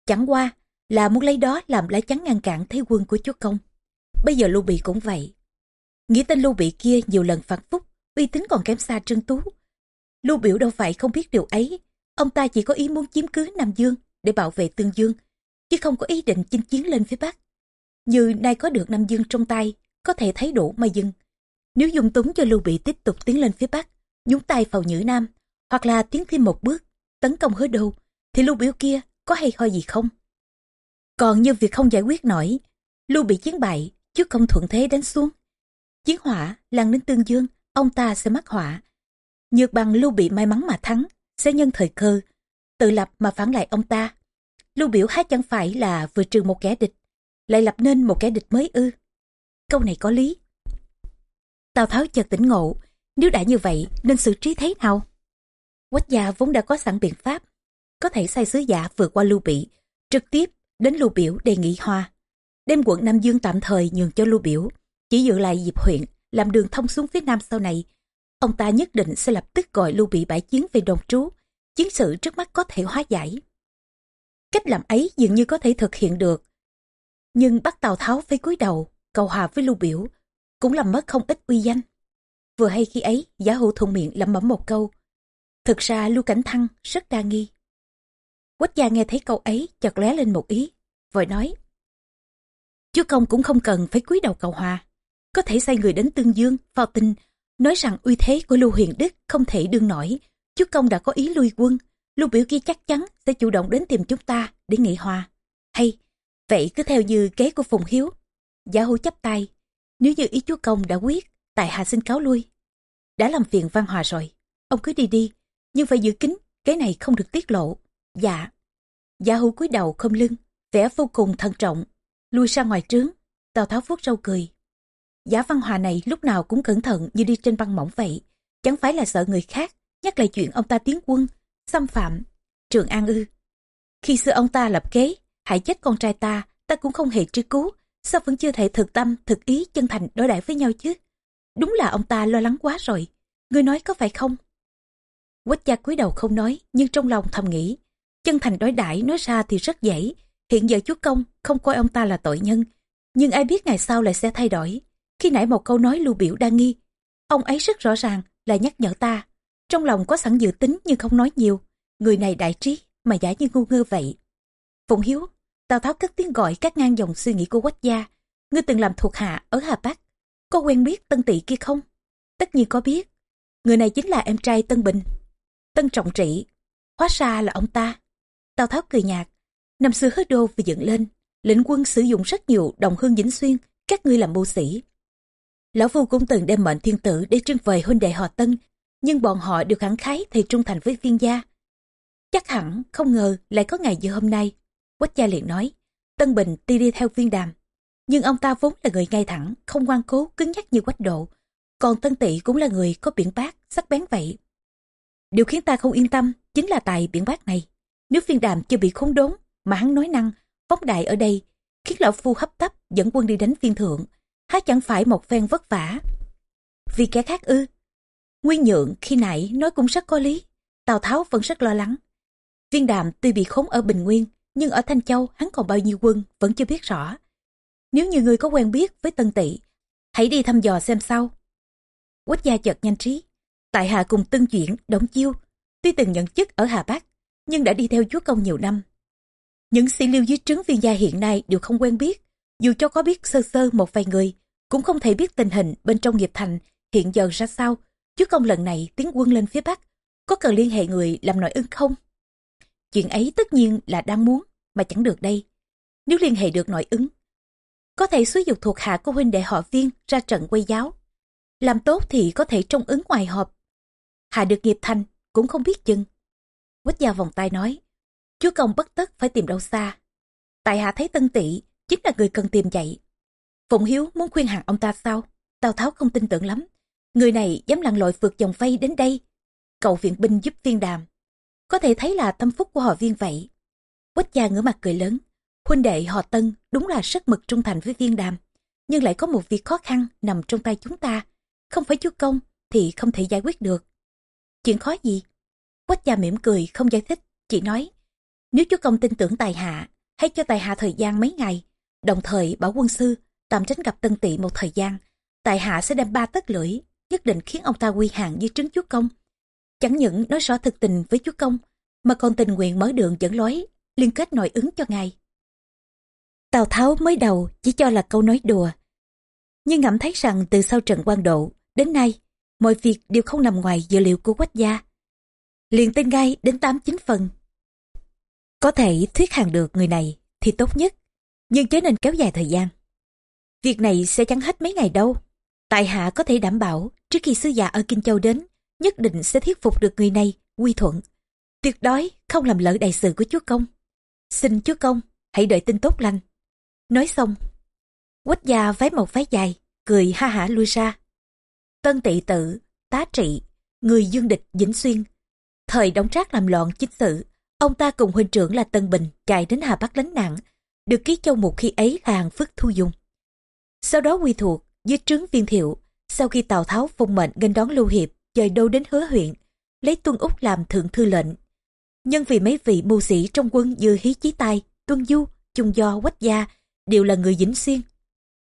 Chẳng qua là muốn lấy đó làm lá chắn ngăn cản thế quân của chúa công. Bây giờ Lưu Bị cũng vậy. Nghĩ tên Lưu Bị kia nhiều lần phản phúc, uy tín còn kém xa Trương Tú. Lưu Biểu đâu phải không biết điều ấy. Ông ta chỉ có ý muốn chiếm cứ Nam Dương để bảo vệ Tương Dương, chứ không có ý định chinh chiến lên phía Bắc. Như nay có được Nam Dương trong tay, có thể thấy đủ mà dừng. Nếu dùng túng cho Lưu Bị tiếp tục tiến lên phía Bắc, nhúng tay vào Nhữ Nam, hoặc là tiến thêm một bước, tấn công hứa đô, thì Lưu Biểu kia có hay ho gì không? Còn như việc không giải quyết nổi, Lưu Bị chiến bại, chứ không thuận thế đánh xuống. Chiến hỏa lan đến Tương Dương, ông ta sẽ mắc họa. Nhược bằng Lưu Bị may mắn mà thắng, sẽ nhân thời cơ, tự lập mà phản lại ông ta. Lưu Biểu há chẳng phải là vừa trừ một kẻ địch, lại lập nên một kẻ địch mới ư. Câu này có lý. Tào Tháo chợt tỉnh ngộ, nếu đã như vậy nên xử trí thế nào? Quách gia vốn đã có sẵn biện pháp, có thể sai sứ giả vượt qua Lưu Bị, trực tiếp đến Lưu Biểu đề nghị hòa. Đem quận Nam Dương tạm thời nhường cho Lưu Biểu, chỉ giữ lại dịp huyện, làm đường thông xuống phía Nam sau này. Ông ta nhất định sẽ lập tức gọi Lưu Bị bãi chiến về đồn trú, chiến sự trước mắt có thể hóa giải. Cách làm ấy dường như có thể thực hiện được. Nhưng bắt Tào Tháo phải cúi đầu, cầu hòa với Lưu Biểu, cũng làm mất không ít uy danh. Vừa hay khi ấy, giả hữu thuận miệng lẩm bẩm một câu. Thực ra Lưu Cảnh Thăng rất đa nghi. Quách gia nghe thấy câu ấy chợt lóe lên một ý, vội nói. Chúa công cũng không cần phải cúi đầu cầu hòa. Có thể sai người đến Tương Dương, vào tin, nói rằng uy thế của Lưu Huyền Đức không thể đương nổi. Chúa công đã có ý lui quân, Lưu biểu kia chắc chắn sẽ chủ động đến tìm chúng ta để nghị hòa. Hay, vậy cứ theo như kế của Phùng Hiếu. Giả hữu chấp tay, nếu như ý chúa công đã quyết, tại hạ xin cáo lui. Đã làm phiền văn hòa rồi, ông cứ đi đi, nhưng phải giữ kín, cái này không được tiết lộ. Dạ. Giả hữu cúi đầu không lưng, vẻ vô cùng thận trọng, lui ra ngoài trướng. Tào Tháo vuốt râu cười. Giả văn hòa này lúc nào cũng cẩn thận như đi trên băng mỏng vậy. Chẳng phải là sợ người khác, nhắc lại chuyện ông ta tiến quân, xâm phạm, trường an ư. Khi xưa ông ta lập kế, hại chết con trai ta, ta cũng không hề truy cứu, sao vẫn chưa thể thực tâm, thực ý, chân thành đối đãi với nhau chứ? Đúng là ông ta lo lắng quá rồi, ngươi nói có phải không? Quách gia cúi đầu không nói, nhưng trong lòng thầm nghĩ, chân thành đối đãi nói ra thì rất dễ. Hiện giờ chúa công không coi ông ta là tội nhân, nhưng ai biết ngày sau lại sẽ thay đổi. Khi nãy một câu nói lưu biểu đa nghi, ông ấy rất rõ ràng là nhắc nhở ta. Trong lòng có sẵn dự tính nhưng không nói nhiều. Người này đại trí mà giả như ngu ngơ vậy. Phụng Hiếu, Tào Tháo cất tiếng gọi các ngang dòng suy nghĩ của quách gia. Ngươi từng làm thuộc hạ ở Hà Bắc. Có quen biết Tân Tỵ kia không? Tất nhiên có biết. Người này chính là em trai Tân Bình. Tân Trọng Trị. Hóa ra là ông ta. Tào Tháo cười nhạt. Năm xưa hứa đô vừa dựng lên. Lĩnh quân sử dụng rất nhiều đồng hương dính xuyên. Các ngươi làm mưu sĩ. Lão Phu cũng từng đem mệnh thiên tử để trưng về huynh đệ họ Tân. Nhưng bọn họ đều khẳng khái thì trung thành với viên gia. Chắc hẳn không ngờ lại có ngày như hôm nay Quách gia liền nói, Tân Bình tuy đi theo viên đàm, nhưng ông ta vốn là người ngay thẳng, không ngoan cố, cứng nhắc như quách độ. Còn Tân Tị cũng là người có biển bác, sắc bén vậy. Điều khiến ta không yên tâm chính là tài biển bác này. Nếu viên đàm chưa bị khốn đốn, mà hắn nói năng, phóng đại ở đây, khiến lão phu hấp tấp dẫn quân đi đánh viên thượng, há chẳng phải một phen vất vả. Vì kẻ khác ư. Nguyên nhượng khi nãy nói cũng rất có lý, Tào Tháo vẫn rất lo lắng. Viên đàm tuy bị khốn ở Bình Nguyên, nhưng ở Thanh Châu hắn còn bao nhiêu quân vẫn chưa biết rõ. Nếu như người có quen biết với Tân Tỵ, hãy đi thăm dò xem sau. Quách gia chợt nhanh trí, tại hạ cùng Tân Chuyển, Đổng Chiêu, tuy từng nhận chức ở Hà Bắc, nhưng đã đi theo chúa công nhiều năm. Những sĩ lưu dưới trướng viên gia hiện nay đều không quen biết, dù cho có biết sơ sơ một vài người, cũng không thể biết tình hình bên trong nghiệp thành hiện giờ ra sao. Chúa công lần này tiến quân lên phía Bắc, có cần liên hệ người làm nội ứng không? Chuyện ấy tất nhiên là đang muốn, mà chẳng được đây. Nếu liên hệ được nội ứng, có thể xúi dục thuộc hạ của huynh đệ họ viên ra trận quay giáo. Làm tốt thì có thể trông ứng ngoài họp. Hạ được nghiệp thành, cũng không biết chừng. Quách gia vòng tay nói, chúa công bất tất phải tìm đâu xa. Tại hạ thấy tân tỵ chính là người cần tìm dạy. Phụng Hiếu muốn khuyên hàng ông ta sao? Tào Tháo không tin tưởng lắm. Người này dám lặn lội vượt dòng vây đến đây. Cậu viện binh giúp viên đàm. Có thể thấy là tâm phúc của họ viên vậy. Quách gia ngửa mặt cười lớn. Huynh đệ họ Tân đúng là rất mực trung thành với viên đàm. Nhưng lại có một việc khó khăn nằm trong tay chúng ta. Không phải chúa công thì không thể giải quyết được. Chuyện khó gì? Quách gia mỉm cười, không giải thích. Chỉ nói, nếu chúa công tin tưởng tài hạ, hãy cho tài hạ thời gian mấy ngày. Đồng thời bảo quân sư, tạm tránh gặp tân tỵ một thời gian. Tài hạ sẽ đem ba tất lưỡi, nhất định khiến ông ta quy hàng dưới trứng chúa công. Chẳng những nói rõ thực tình với chúa công, mà còn tình nguyện mở đường dẫn lối, liên kết nội ứng cho ngài. Tào Tháo mới đầu chỉ cho là câu nói đùa. Nhưng ngẫm thấy rằng từ sau trận quan độ, đến nay, mọi việc đều không nằm ngoài dự liệu của quách gia. Liền tên ngay đến 8-9 phần. Có thể thuyết hàng được người này thì tốt nhất, nhưng chớ nên kéo dài thời gian. Việc này sẽ chẳng hết mấy ngày đâu. Tại hạ có thể đảm bảo trước khi sứ giả ở Kinh Châu đến, nhất định sẽ thuyết phục được người này, quy thuận. Tuyệt đối không làm lỡ đại sự của chúa công. Xin chúa công, hãy đợi tin tốt lành. Nói xong, quách gia váy một váy dài, cười ha hả lui ra. Tân tị tự, tá trị, người dương địch Vĩnh Xuyên. Thời đóng trác làm loạn chính sự, ông ta cùng huynh trưởng là Tân Bình chạy đến Hà Bắc lánh nạn, được ký châu một khi ấy là hàng phước thu dùng. Sau đó quy thuộc, dưới trướng viên thiệu, sau khi Tào Tháo phong mệnh nghênh đón Lưu Hiệp, dời đâu đến hứa huyện, lấy Tuân Úc làm thượng thư lệnh. Nhưng vì mấy vị mưu sĩ trong quân như Hí Chí Tai, Tuân Du, Trung Do, Quách Gia đều là người dính Xuyên.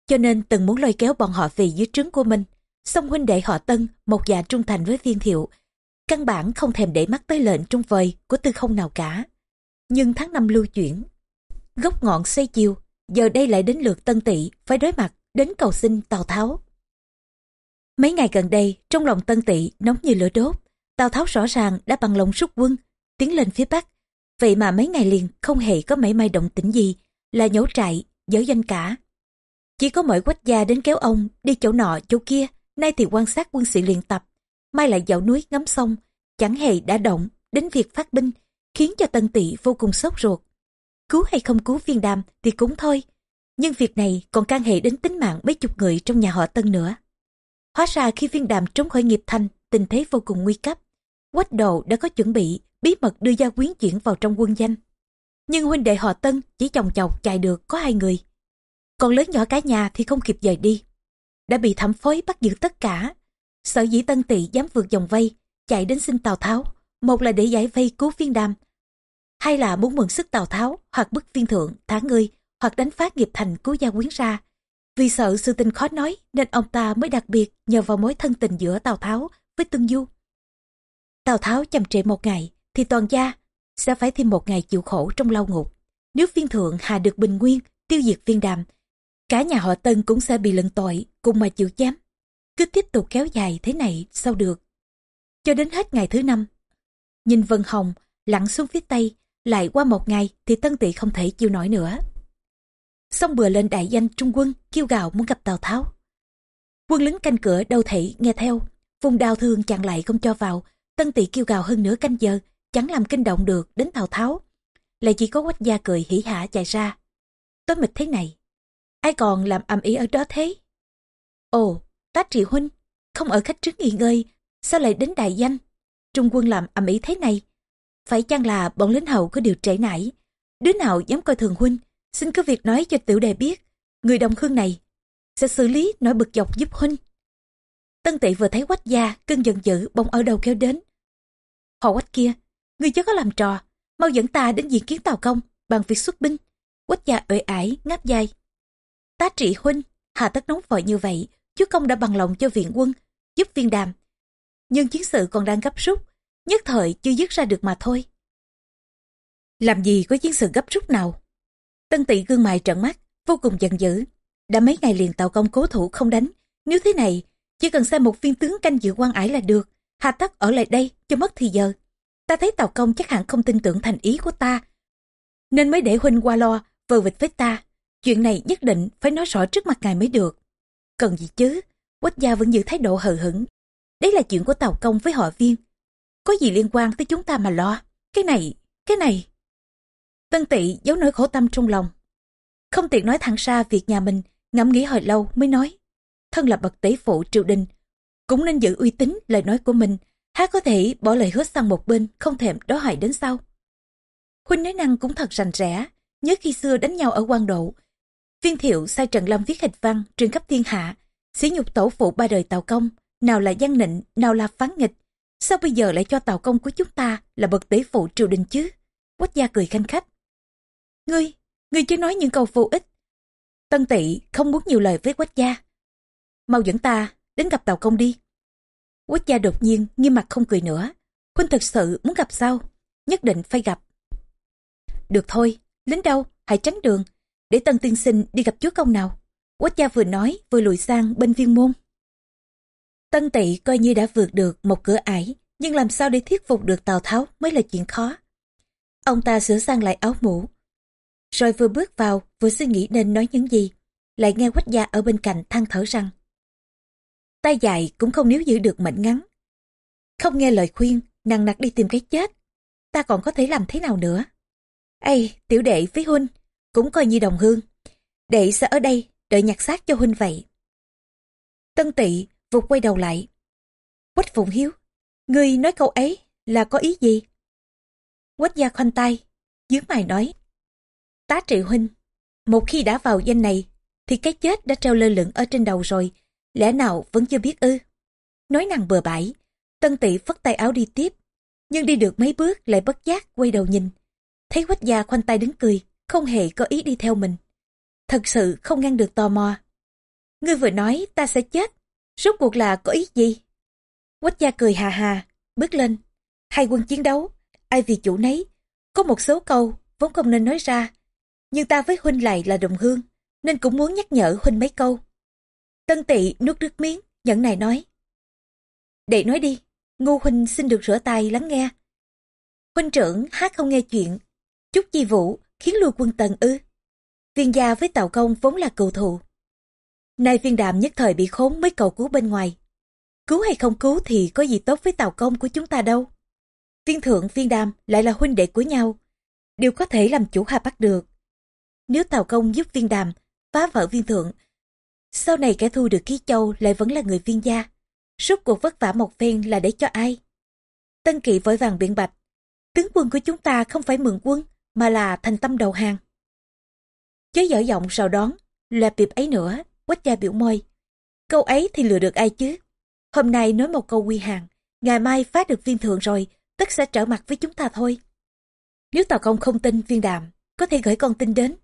Cho nên từng muốn lôi kéo bọn họ về dưới trướng của mình. Song huynh đệ họ Tân, một già trung thành với viên thiệu. Căn bản không thèm để mắt tới lệnh trung vời của tư không nào cả. Nhưng tháng năm lưu chuyển, gốc ngọn xây chiều, giờ đây lại đến lượt tân tỵ phải đối mặt đến cầu xin Tào Tháo. Mấy ngày gần đây, trong lòng tân tỵ nóng như lửa đốt, Tào Tháo rõ ràng đã bằng lòng rút quân, tiến lên phía Bắc. Vậy mà mấy ngày liền không hề có mấy may động tĩnh gì, là nhổ trại, dở danh cả. Chỉ có mỗi quách gia đến kéo ông, đi chỗ nọ chỗ kia, nay thì quan sát quân sự luyện tập, mai lại dạo núi ngắm sông, chẳng hề đã động đến việc phát binh, khiến cho tân tỵ vô cùng sốt ruột. Cứu hay không cứu viên đàm thì cũng thôi, nhưng việc này còn can hệ đến tính mạng mấy chục người trong nhà họ Tân nữa. Hóa ra khi viên đàm trốn khỏi nghiệp thành, tình thế vô cùng nguy cấp. Quách đồ đã có chuẩn bị, bí mật đưa gia quyến chuyển vào trong quân danh. Nhưng huynh đệ họ Tân chỉ chồng chọc chạy được có hai người. Còn lớn nhỏ cả nhà thì không kịp dời đi. Đã bị thẩm phối bắt giữ tất cả. Sở dĩ Tân Tị dám vượt dòng vây, chạy đến xin Tào Tháo. Một là để giải vây cứu viên đàm. Hai là muốn mượn sức Tào Tháo hoặc bức viên thượng, thả ngươi hoặc đánh phát nghiệp thành cứu gia quyến ra. Vì sợ sự tình khó nói nên ông ta mới đặc biệt nhờ vào mối thân tình giữa Tào Tháo với Tương Du. Tào Tháo chăm trệ một ngày thì toàn gia sẽ phải thêm một ngày chịu khổ trong lao ngục. Nếu viên thượng hạ được bình nguyên, tiêu diệt viên đàm, cả nhà họ Tân cũng sẽ bị lận tội cùng mà chịu chém. Cứ tiếp tục kéo dài thế này sao được. Cho đến hết ngày thứ năm, nhìn Vân Hồng lặn xuống phía tây, lại qua một ngày thì Tân Tị không thể chịu nổi nữa xong bừa lên đại danh trung quân kêu gào muốn gặp tào tháo. Quân lính canh cửa đâu thể nghe theo. Vùng đào thương chặn lại không cho vào. Tân tỵ kêu gào hơn nửa canh giờ, chẳng làm kinh động được đến tào tháo. Lại chỉ có quách gia cười hỉ hả chạy ra. Tối mịch thế này, ai còn làm âm ý ở đó thế? Ồ, tá trị huynh, không ở khách trước nghỉ ngơi, sao lại đến đại danh? Trung quân làm âm ý thế này, phải chăng là bọn lính hậu có điều trễ nải? Đứa nào dám coi thường huynh? Xin cứ việc nói cho tiểu đề biết, người đồng hương này sẽ xử lý nỗi bực dọc giúp huynh. Tân tị vừa thấy quách gia, cơn giận dữ bỗng ở đầu kéo đến. Họ quách kia, người chớ có làm trò, mau dẫn ta đến diện kiến tàu công, bằng việc xuất binh. Quách gia uể ải, ngáp dài. Tá trị huynh, hà tất nóng vội như vậy, chúa công đã bằng lòng cho viện quân, giúp viên đàm. Nhưng chiến sự còn đang gấp rút, nhất thời chưa dứt ra được mà thôi. Làm gì có chiến sự gấp rút nào? Tân tỵ gương mài trợn mắt, vô cùng giận dữ. Đã mấy ngày liền tàu công cố thủ không đánh. Nếu thế này, chỉ cần xem một viên tướng canh giữ quan ải là được. Hà tất ở lại đây cho mất thì giờ. Ta thấy tàu công chắc hẳn không tin tưởng thành ý của ta. Nên mới để huynh qua lo, vờ vịt với ta. Chuyện này nhất định phải nói rõ trước mặt ngài mới được. Cần gì chứ, quách gia vẫn giữ thái độ hờ hững. Đấy là chuyện của tàu công với họ viên. Có gì liên quan tới chúng ta mà lo. Cái này, cái này. Tân tị giấu nỗi khổ tâm trong lòng. Không tiện nói thẳng ra việc nhà mình, ngẫm nghĩ hồi lâu mới nói. Thân là bậc tỷ phụ triều đình. cũng nên giữ uy tín lời nói của mình, há có thể bỏ lời hứa sang một bên, không thèm đó hại đến sau. Huynh nói năng cũng thật rành rẽ, nhớ khi xưa đánh nhau ở quan độ. Viên thiệu sai Trần Lâm viết hịch văn, truyền khắp thiên hạ, xí nhục tổ phụ ba đời Tào Công, nào là gian nịnh, nào là phán nghịch. Sao bây giờ lại cho Tào Công của chúng ta là bậc tỷ phụ triều đình chứ? Quách gia cười khanh khách. Ngươi, ngươi chỉ nói những câu vô ích. Tân tỵ không muốn nhiều lời với quách gia. Mau dẫn ta, đến gặp tàu Công đi. Quách gia đột nhiên nghiêm mặt không cười nữa. Huynh thật sự muốn gặp sao? Nhất định phải gặp. Được thôi, lính đâu, hãy tránh đường, để tân tiên sinh đi gặp chúa công nào. Quách gia vừa nói vừa lùi sang bên viên môn. Tân tỵ coi như đã vượt được một cửa ải, nhưng làm sao để thuyết phục được Tào Tháo mới là chuyện khó. Ông ta sửa sang lại áo mũ. Rồi vừa bước vào, vừa suy nghĩ nên nói những gì. Lại nghe quách gia ở bên cạnh than thở rằng. Tay dài cũng không níu giữ được mệnh ngắn. Không nghe lời khuyên, nàng nặc đi tìm cái chết. Ta còn có thể làm thế nào nữa? Ây, tiểu đệ với huynh, cũng coi như đồng hương. Đệ sẽ ở đây, đợi nhặt xác cho huynh vậy. Tân tỵ vụt quay đầu lại. Quách Phụng Hiếu, ngươi nói câu ấy là có ý gì? Quách gia khoanh tay, dưới mày nói. Tá trị huynh, một khi đã vào danh này, thì cái chết đã treo lơ lửng ở trên đầu rồi, lẽ nào vẫn chưa biết ư? Nói nàng bừa bãi, tân tị phất tay áo đi tiếp, nhưng đi được mấy bước lại bất giác quay đầu nhìn. Thấy quách gia khoanh tay đứng cười, không hề có ý đi theo mình. Thật sự không ngăn được tò mò. Ngươi vừa nói ta sẽ chết, rốt cuộc là có ý gì? Quách gia cười hà hà, bước lên. Hai quân chiến đấu, ai vì chủ nấy. Có một số câu vốn không nên nói ra, nhưng ta với huynh lại là đồng hương, nên cũng muốn nhắc nhở huynh mấy câu. Tân tị nuốt nước miếng, nhẫn này nói. Đệ nói đi, ngu huynh xin được rửa tay lắng nghe. Huynh trưởng hát không nghe chuyện, chút chi vũ khiến lùi quân tần ư. Viên gia với Tào Công vốn là cựu thù. Nay viên đạm nhất thời bị khốn mới cầu cứu bên ngoài. Cứu hay không cứu thì có gì tốt với Tào Công của chúng ta đâu. Viên thượng viên đàm lại là huynh đệ của nhau. Đều có thể làm chủ hà bắt được. Nếu Tào Công giúp viên đàm phá vỡ viên thượng, sau này kẻ thu được ký châu lại vẫn là người viên gia. Suốt cuộc vất vả một phen là để cho ai? Tân kỵ vội vàng biện bạch. Tướng quân của chúng ta không phải mượn quân, mà là thành tâm đầu hàng. Chớ dở giọng rào đón, là việc ấy nữa, quách gia biểu môi. Câu ấy thì lừa được ai chứ? Hôm nay nói một câu quy hàng, ngày mai phá được viên thượng rồi, tất sẽ trở mặt với chúng ta thôi. Nếu Tào Công không tin viên đàm, có thể gửi con tin đến.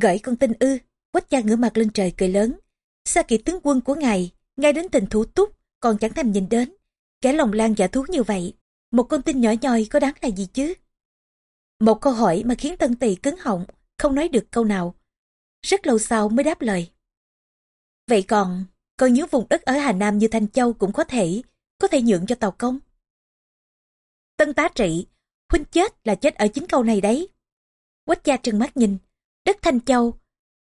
Gửi con tin ư, quách gia ngửa mặt lên trời cười lớn. Sa kỳ tướng quân của ngài, ngay đến tình thủ túc, còn chẳng thèm nhìn đến. Kẻ lòng lan giả thú như vậy, một con tin nhỏ nhoi có đáng là gì chứ? Một câu hỏi mà khiến Tân Tỳ cứng họng, không nói được câu nào. Rất lâu sau mới đáp lời. Vậy còn, còn những vùng đất ở Hà Nam như Thanh Châu cũng có thể, có thể nhượng cho Tàu Công. Tân tá trị, huynh chết là chết ở chính câu này đấy. Quách gia trừng mắt nhìn, đất Thanh Châu,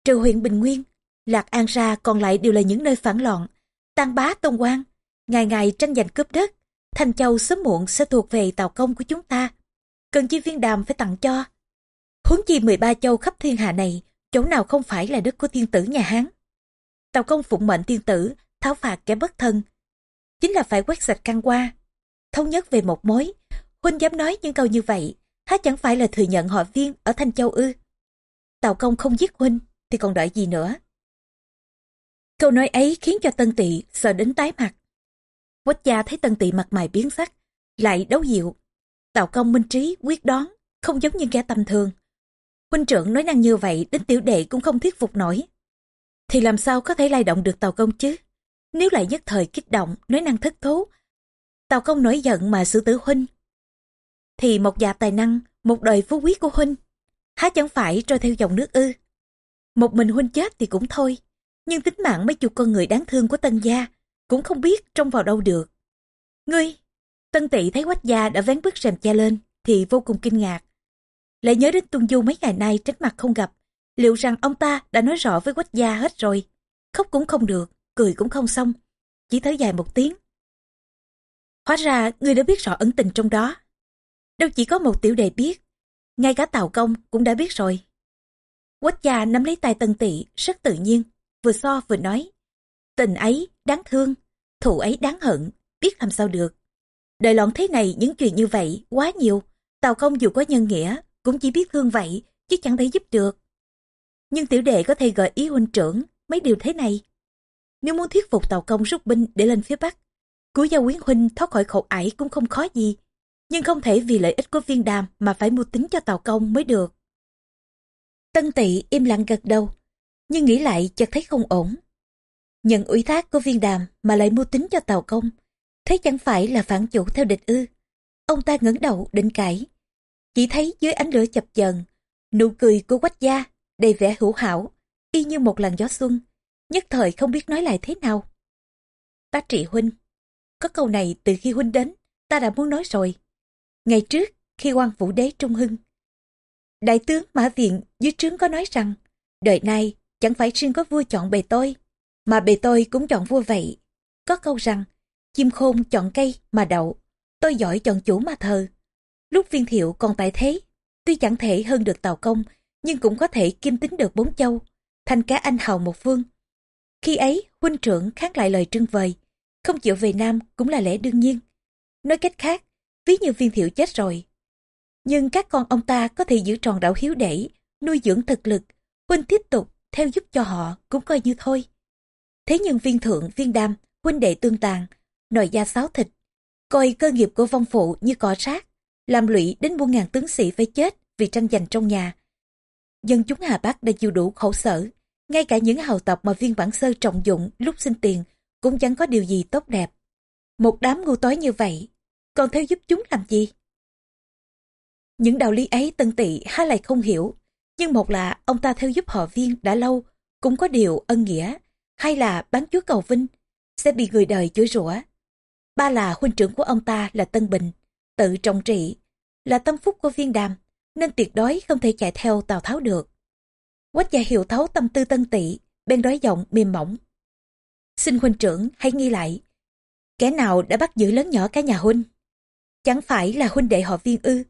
trừ huyện Bình Nguyên, Lạc An ra còn lại đều là những nơi phản loạn. tan bá tôn quan, ngày ngày tranh giành cướp đất, Thanh Châu sớm muộn sẽ thuộc về Tàu Công của chúng ta cần chi viên đàm phải tặng cho. Huống chi 13 châu khắp thiên hạ này, chỗ nào không phải là đất của thiên tử nhà Hán. Tàu công phụng mệnh thiên tử, tháo phạt kẻ bất thân. Chính là phải quét sạch căn qua. Thống nhất về một mối, Huynh dám nói những câu như vậy, há chẳng phải là thừa nhận họ viên ở Thanh Châu ư. Tào công không giết Huynh, thì còn đợi gì nữa. Câu nói ấy khiến cho Tân Tị sợ đến tái mặt. Quách gia thấy Tân Tị mặt mày biến sắc, lại đấu dịu, Tào công minh trí, quyết đoán, không giống như kẻ tầm thường. Huynh trưởng nói năng như vậy đến tiểu đệ cũng không thuyết phục nổi. Thì làm sao có thể lay động được Tào công chứ? Nếu lại nhất thời kích động, nói năng thất thố, Tào công nổi giận mà xử tử Huynh. Thì một già tài năng, một đời phú quý của Huynh, há chẳng phải trôi theo dòng nước ư. Một mình Huynh chết thì cũng thôi, nhưng tính mạng mấy chục con người đáng thương của Tân Gia cũng không biết trông vào đâu được. Ngươi, Tân tỵ thấy quách gia đã vén bức rèm che lên thì vô cùng kinh ngạc. Lại nhớ đến Tuân Du mấy ngày nay tránh mặt không gặp. Liệu rằng ông ta đã nói rõ với quách gia hết rồi. Khóc cũng không được, cười cũng không xong. Chỉ thở dài một tiếng. Hóa ra người đã biết rõ ẩn tình trong đó. Đâu chỉ có một tiểu đề biết. Ngay cả Tào Công cũng đã biết rồi. Quách gia nắm lấy tay tân tỵ rất tự nhiên. Vừa so vừa nói. Tình ấy, đáng thương. thù ấy đáng hận, biết làm sao được. Đời loạn thế này những chuyện như vậy quá nhiều. Tào công dù có nhân nghĩa, cũng chỉ biết thương vậy, chứ chẳng thể giúp được. Nhưng tiểu đệ có thể gợi ý huynh trưởng mấy điều thế này. Nếu muốn thuyết phục Tào công rút binh để lên phía Bắc, cứu gia quyến huynh thoát khỏi khẩu ải cũng không khó gì. Nhưng không thể vì lợi ích của viên đàm mà phải mưu tính cho Tào công mới được. Tân tỵ im lặng gật đầu, nhưng nghĩ lại chợt thấy không ổn. Nhận ủy thác của viên đàm mà lại mưu tính cho Tào công, thế chẳng phải là phản chủ theo địch ư. Ông ta ngẩng đầu định cãi, chỉ thấy dưới ánh lửa chập chờn nụ cười của quách gia đầy vẻ hữu hảo, y như một làn gió xuân, nhất thời không biết nói lại thế nào. Ta trị huynh, có câu này từ khi huynh đến, ta đã muốn nói rồi. Ngày trước, khi quan vũ đế Trung Hưng, đại tướng Mã Viện dưới trướng có nói rằng, đời nay chẳng phải riêng có vua chọn bề tôi, mà bề tôi cũng chọn vua vậy. Có câu rằng, chim khôn chọn cây mà đậu, tôi giỏi chọn chủ mà thờ. Lúc viên thiệu còn tại thế, tuy chẳng thể hơn được tàu công, nhưng cũng có thể kim tính được bốn châu, thành cá anh hào một phương. Khi ấy, huynh trưởng kháng lại lời trưng vời, không chịu về Nam cũng là lẽ đương nhiên. Nói cách khác, ví như viên thiệu chết rồi. Nhưng các con ông ta có thể giữ tròn đạo hiếu để nuôi dưỡng thực lực, huynh tiếp tục theo giúp cho họ cũng coi như thôi. Thế nhưng viên thượng, viên đam, huynh đệ tương tàn, nồi da sáo thịt, coi cơ nghiệp của vong phụ như cỏ rác, làm lụy đến muôn ngàn tướng sĩ phải chết vì tranh giành trong nhà. Dân chúng Hà Bắc đã chịu đủ khổ sở, ngay cả những hào tộc mà viên bản sơ trọng dụng lúc xin tiền cũng chẳng có điều gì tốt đẹp. Một đám ngu tối như vậy, còn theo giúp chúng làm gì? Những đạo lý ấy tân tị há lại không hiểu, nhưng một là ông ta theo giúp họ viên đã lâu, cũng có điều ân nghĩa, hay là bán chúa cầu vinh, sẽ bị người đời chửi rủa. Ba là huynh trưởng của ông ta là Tân Bình, tự trọng trị, là tâm phúc của viên đàm, nên tuyệt đối không thể chạy theo Tào Tháo được. Quách gia hiểu thấu tâm tư tân tỵ, bên đối giọng mềm mỏng. Xin huynh trưởng hãy nghi lại, kẻ nào đã bắt giữ lớn nhỏ cả nhà huynh? Chẳng phải là huynh đệ họ viên ư?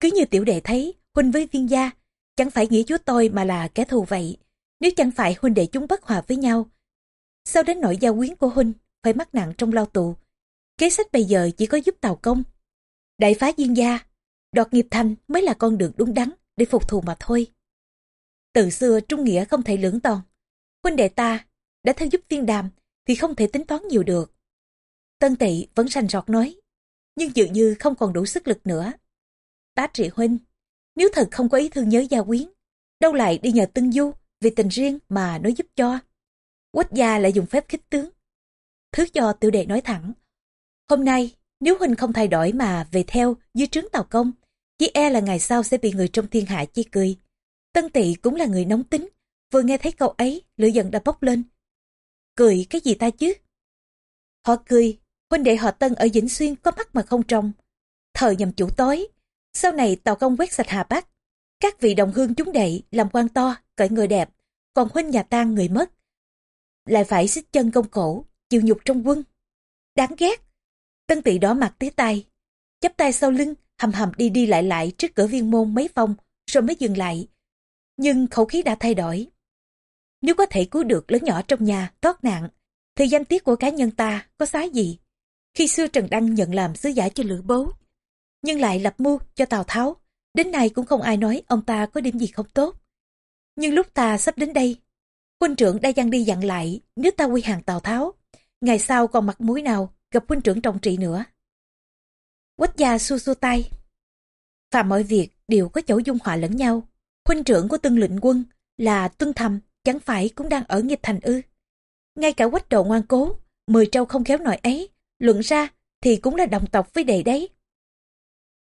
Cứ như tiểu đệ thấy, huynh với viên gia, chẳng phải nghĩa chúa tôi mà là kẻ thù vậy. Nếu chẳng phải huynh đệ chúng bất hòa với nhau, sao đến nỗi gia quyến của huynh phải mắc nặng trong lao tù? Kế sách bây giờ chỉ có giúp tàu công. Đại phá viên gia, đoạt nghiệp thành mới là con đường đúng đắn để phục thù mà thôi. Từ xưa Trung Nghĩa không thể lưỡng toàn. Huynh đệ ta đã theo giúp viên đàm thì không thể tính toán nhiều được. Tân tỵ vẫn sành rọt nói, nhưng dường như không còn đủ sức lực nữa. Tá trị huynh, nếu thật không có ý thương nhớ gia quyến, đâu lại đi nhờ Tân Du vì tình riêng mà nói giúp cho. Quách gia lại dùng phép khích tướng. Thứ cho tiểu đệ nói thẳng. Hôm nay, nếu huynh không thay đổi mà về theo dưới trướng tàu công, chỉ e là ngày sau sẽ bị người trong thiên hạ chi cười. Tân tỵ cũng là người nóng tính, vừa nghe thấy câu ấy, lửa giận đã bốc lên. Cười cái gì ta chứ? Họ cười, huynh đệ họ Tân ở Vĩnh Xuyên có mắt mà không trông. Thời nhầm chủ tối, sau này tàu công quét sạch Hà Bắc. Các vị đồng hương chúng đệ làm quan to, cởi người đẹp, còn huynh nhà tang người mất. Lại phải xích chân công cổ, chịu nhục trong quân. Đáng ghét. Tân tỵ đỏ mặt tía tay, chắp tay sau lưng, hầm hầm đi đi lại lại trước cửa viên môn mấy vòng, rồi mới dừng lại. Nhưng khẩu khí đã thay đổi. Nếu có thể cứu được lớn nhỏ trong nhà, thoát nạn, thì danh tiết của cá nhân ta có xá gì? Khi xưa Trần Đăng nhận làm sứ giả cho Lữ Bố, nhưng lại lập mưu cho Tào Tháo, đến nay cũng không ai nói ông ta có điểm gì không tốt. Nhưng lúc ta sắp đến đây, huynh trưởng đã dặn đi dặn lại nếu ta quy hàng Tào Tháo, ngày sau còn mặt mũi nào gặp huynh trưởng trọng trị nữa. Quách gia xua xua tay. Phạm mọi việc đều có chỗ dung hòa lẫn nhau. Huynh trưởng của tân lệnh quân là tuân thầm, chẳng phải cũng đang ở nghiệp thành ư. Ngay cả quách độ ngoan cố, mười trâu không khéo nổi ấy, luận ra thì cũng là đồng tộc với đệ đấy.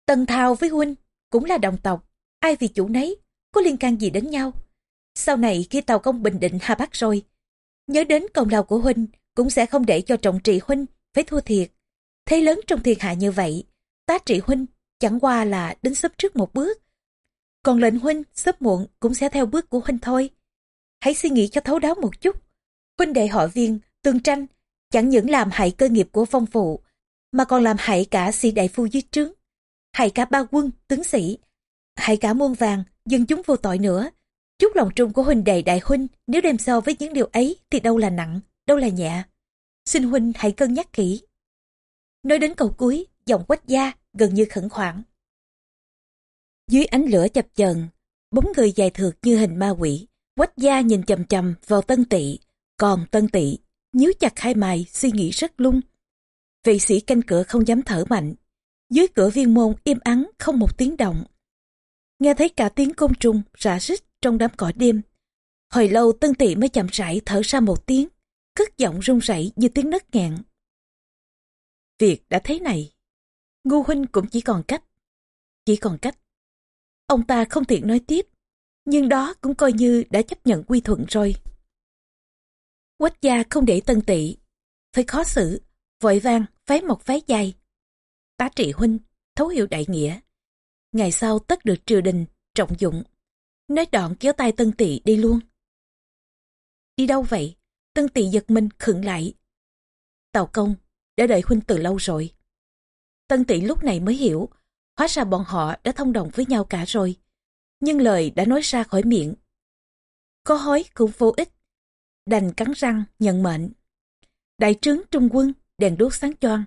Tần Thao với huynh cũng là đồng tộc, ai vì chủ nấy, có liên can gì đến nhau. Sau này khi Tàu Công bình định Hà Bắc rồi, nhớ đến công lao của huynh cũng sẽ không để cho trọng trị huynh phải thua thiệt. Thế lớn trong thiên hạ như vậy, tá trị huynh chẳng qua là đến sắp trước một bước. Còn lệnh huynh sớm muộn cũng sẽ theo bước của huynh thôi. Hãy suy nghĩ cho thấu đáo một chút. Huynh đệ họ viên, tương tranh, chẳng những làm hại cơ nghiệp của phong phụ, mà còn làm hại cả sĩ đại phu dưới trướng, hại cả ba quân, tướng sĩ, hại cả muôn vàng, dân chúng vô tội nữa. Chút lòng trung của huynh đệ đại huynh nếu đem so với những điều ấy thì đâu là nặng, đâu là nhẹ. xin huynh hãy cân nhắc kỹ. Nói đến câu cuối, giọng quách gia gần như khẩn khoản. Dưới ánh lửa chập chờn, bóng người dài thượt như hình ma quỷ, quách gia nhìn chầm chầm vào tân tỵ, còn tân tỵ nhíu chặt hai mày suy nghĩ rất lung. Vị sĩ canh cửa không dám thở mạnh, dưới cửa viên môn im ắng không một tiếng động. Nghe thấy cả tiếng côn trùng rã rít trong đám cỏ đêm. Hồi lâu tân tỵ mới chậm rãi thở ra một tiếng, cất giọng run rẩy như tiếng nấc nghẹn. Việc đã thế này, ngu huynh cũng chỉ còn cách. Chỉ còn cách. Ông ta không tiện nói tiếp, nhưng đó cũng coi như đã chấp nhận quy thuận rồi. Quách gia không để tân Tị, phải khó xử, vội vang phái một phái dài. Tá trị huynh, thấu hiểu đại nghĩa. Ngày sau tất được triều đình, trọng dụng. Nói đoạn kéo tay tân Tị đi luôn. Đi đâu vậy? Tân Tị giật mình khựng lại. Tàu công, đã đợi huynh từ lâu rồi. Tân Tị lúc này mới hiểu, hóa ra bọn họ đã thông đồng với nhau cả rồi. Nhưng lời đã nói ra khỏi miệng. Có hối cũng vô ích. Đành cắn răng, nhận mệnh. Đại trướng trung quân, đèn đốt sáng choang.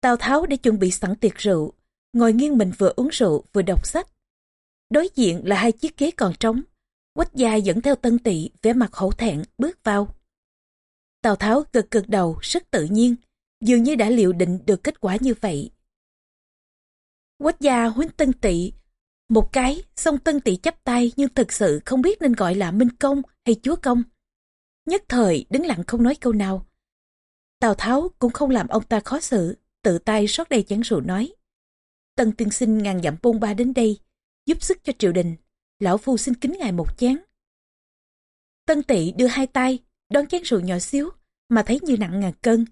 Tào Tháo đã chuẩn bị sẵn tiệc rượu, ngồi nghiêng mình vừa uống rượu vừa đọc sách. Đối diện là hai chiếc ghế còn trống. Quách gia dẫn theo tân tỵ vẻ mặt hổ thẹn bước vào. Tào Tháo cực cực đầu rất tự nhiên, dường như đã liệu định được kết quả như vậy. Quách gia huynh tân tỵ, một cái, xong tân tỵ chấp tay nhưng thực sự không biết nên gọi là Minh Công hay Chúa Công. Nhất thời đứng lặng không nói câu nào. Tào Tháo cũng không làm ông ta khó xử, tự tay rót đầy chén rượu nói. tần tiên sinh ngàn dặm bôn ba đến đây, giúp sức cho triều đình, lão phu xin kính ngài một chén. Tân tỵ đưa hai tay, đón chén rượu nhỏ xíu, mà thấy như nặng ngàn cân.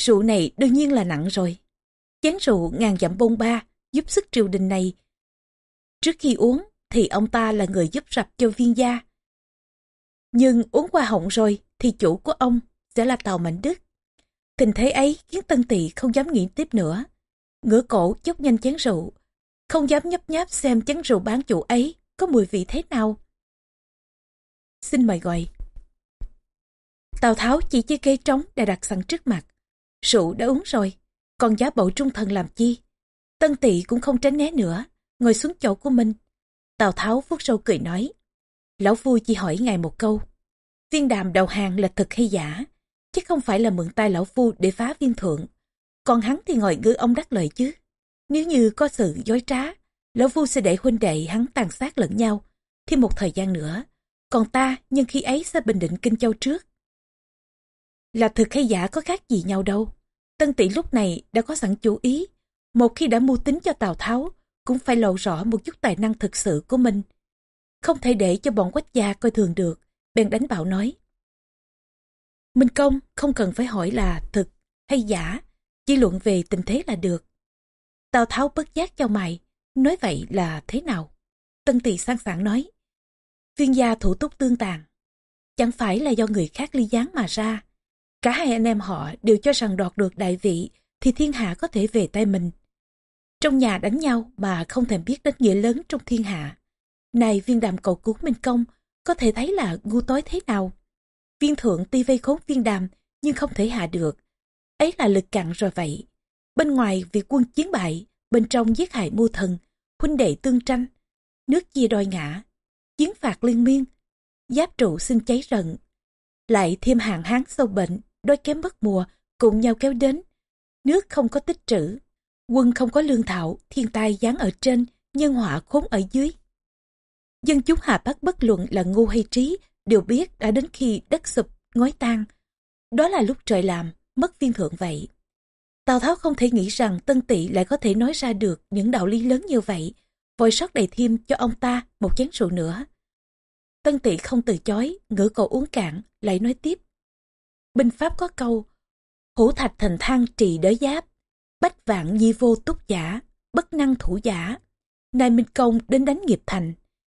Rượu này đương nhiên là nặng rồi. Chén rượu ngàn dặm bôn ba, giúp sức triều đình này. Trước khi uống, thì ông ta là người giúp rập cho viên gia. Nhưng uống qua họng rồi, thì chủ của ông sẽ là Tàu Mạnh Đức. Tình thế ấy khiến Tân Tỵ không dám nghĩ tiếp nữa. Ngửa cổ chốc nhanh chén rượu, không dám nhấp nháp xem chén rượu bán chủ ấy có mùi vị thế nào. Xin mời gọi. Tào Tháo chỉ chiếc ghế trống đã đặt sẵn trước mặt. Rượu đã uống rồi, còn giá bộ trung thần làm chi? Tân tỵ cũng không tránh né nữa, ngồi xuống chỗ của mình. Tào Tháo vuốt râu cười nói. Lão Phu chỉ hỏi ngài một câu. Viên đàm đầu hàng là thật hay giả? Chứ không phải là mượn tay Lão Phu để phá viên thượng. Còn hắn thì ngồi ngư ông đắc lợi chứ. Nếu như có sự dối trá, Lão Phu sẽ để huynh đệ hắn tàn sát lẫn nhau. Thêm một thời gian nữa. Còn ta nhân khi ấy sẽ bình định Kinh Châu trước. Là thực hay giả có khác gì nhau đâu. Tân tỷ lúc này đã có sẵn chủ ý. Một khi đã mưu tính cho Tào Tháo, cũng phải lộ rõ một chút tài năng thực sự của mình. Không thể để cho bọn quách gia coi thường được, bèn đánh bạo nói. Minh Công không cần phải hỏi là thực hay giả, chỉ luận về tình thế là được. Tào Tháo bất giác cho mày, nói vậy là thế nào? Tân tỳ sang sảng nói. Viên gia thủ túc tương tàn, chẳng phải là do người khác ly gián mà ra. Cả hai anh em họ đều cho rằng đoạt được đại vị thì thiên hạ có thể về tay mình. Trong nhà đánh nhau mà không thèm biết đến nghĩa lớn trong thiên hạ. Này viên đàm cầu cứu Minh Công có thể thấy là ngu tối thế nào. Viên thượng tuy vây khốn viên đàm nhưng không thể hạ được. Ấy là lực cạn rồi vậy. Bên ngoài việc quân chiến bại, bên trong giết hại mưu thần, huynh đệ tương tranh, nước chia đôi ngã, chiến phạt liên miên, giáp trụ xin cháy rận. Lại thêm hạn hán sâu bệnh, đôi kém mất mùa, cùng nhau kéo đến. Nước không có tích trữ, quân không có lương thảo, thiên tai giáng ở trên, nhân họa khốn ở dưới. Dân chúng Hà Bắc bất luận là ngu hay trí, đều biết đã đến khi đất sụp, ngói tan. Đó là lúc trời làm, mất viên thượng vậy. Tào Tháo không thể nghĩ rằng Tân Tỵ lại có thể nói ra được những đạo lý lớn như vậy, vội sót đầy thêm cho ông ta một chén rượu nữa. Tân Tỵ không từ chối, ngửa cổ uống cạn, lại nói tiếp. Binh Pháp có câu, hữu thạch thành thang trì đới giáp, bách vạn nhi vô túc giả, bất năng thủ giả. Nay Minh Công đến đánh nghiệp thành,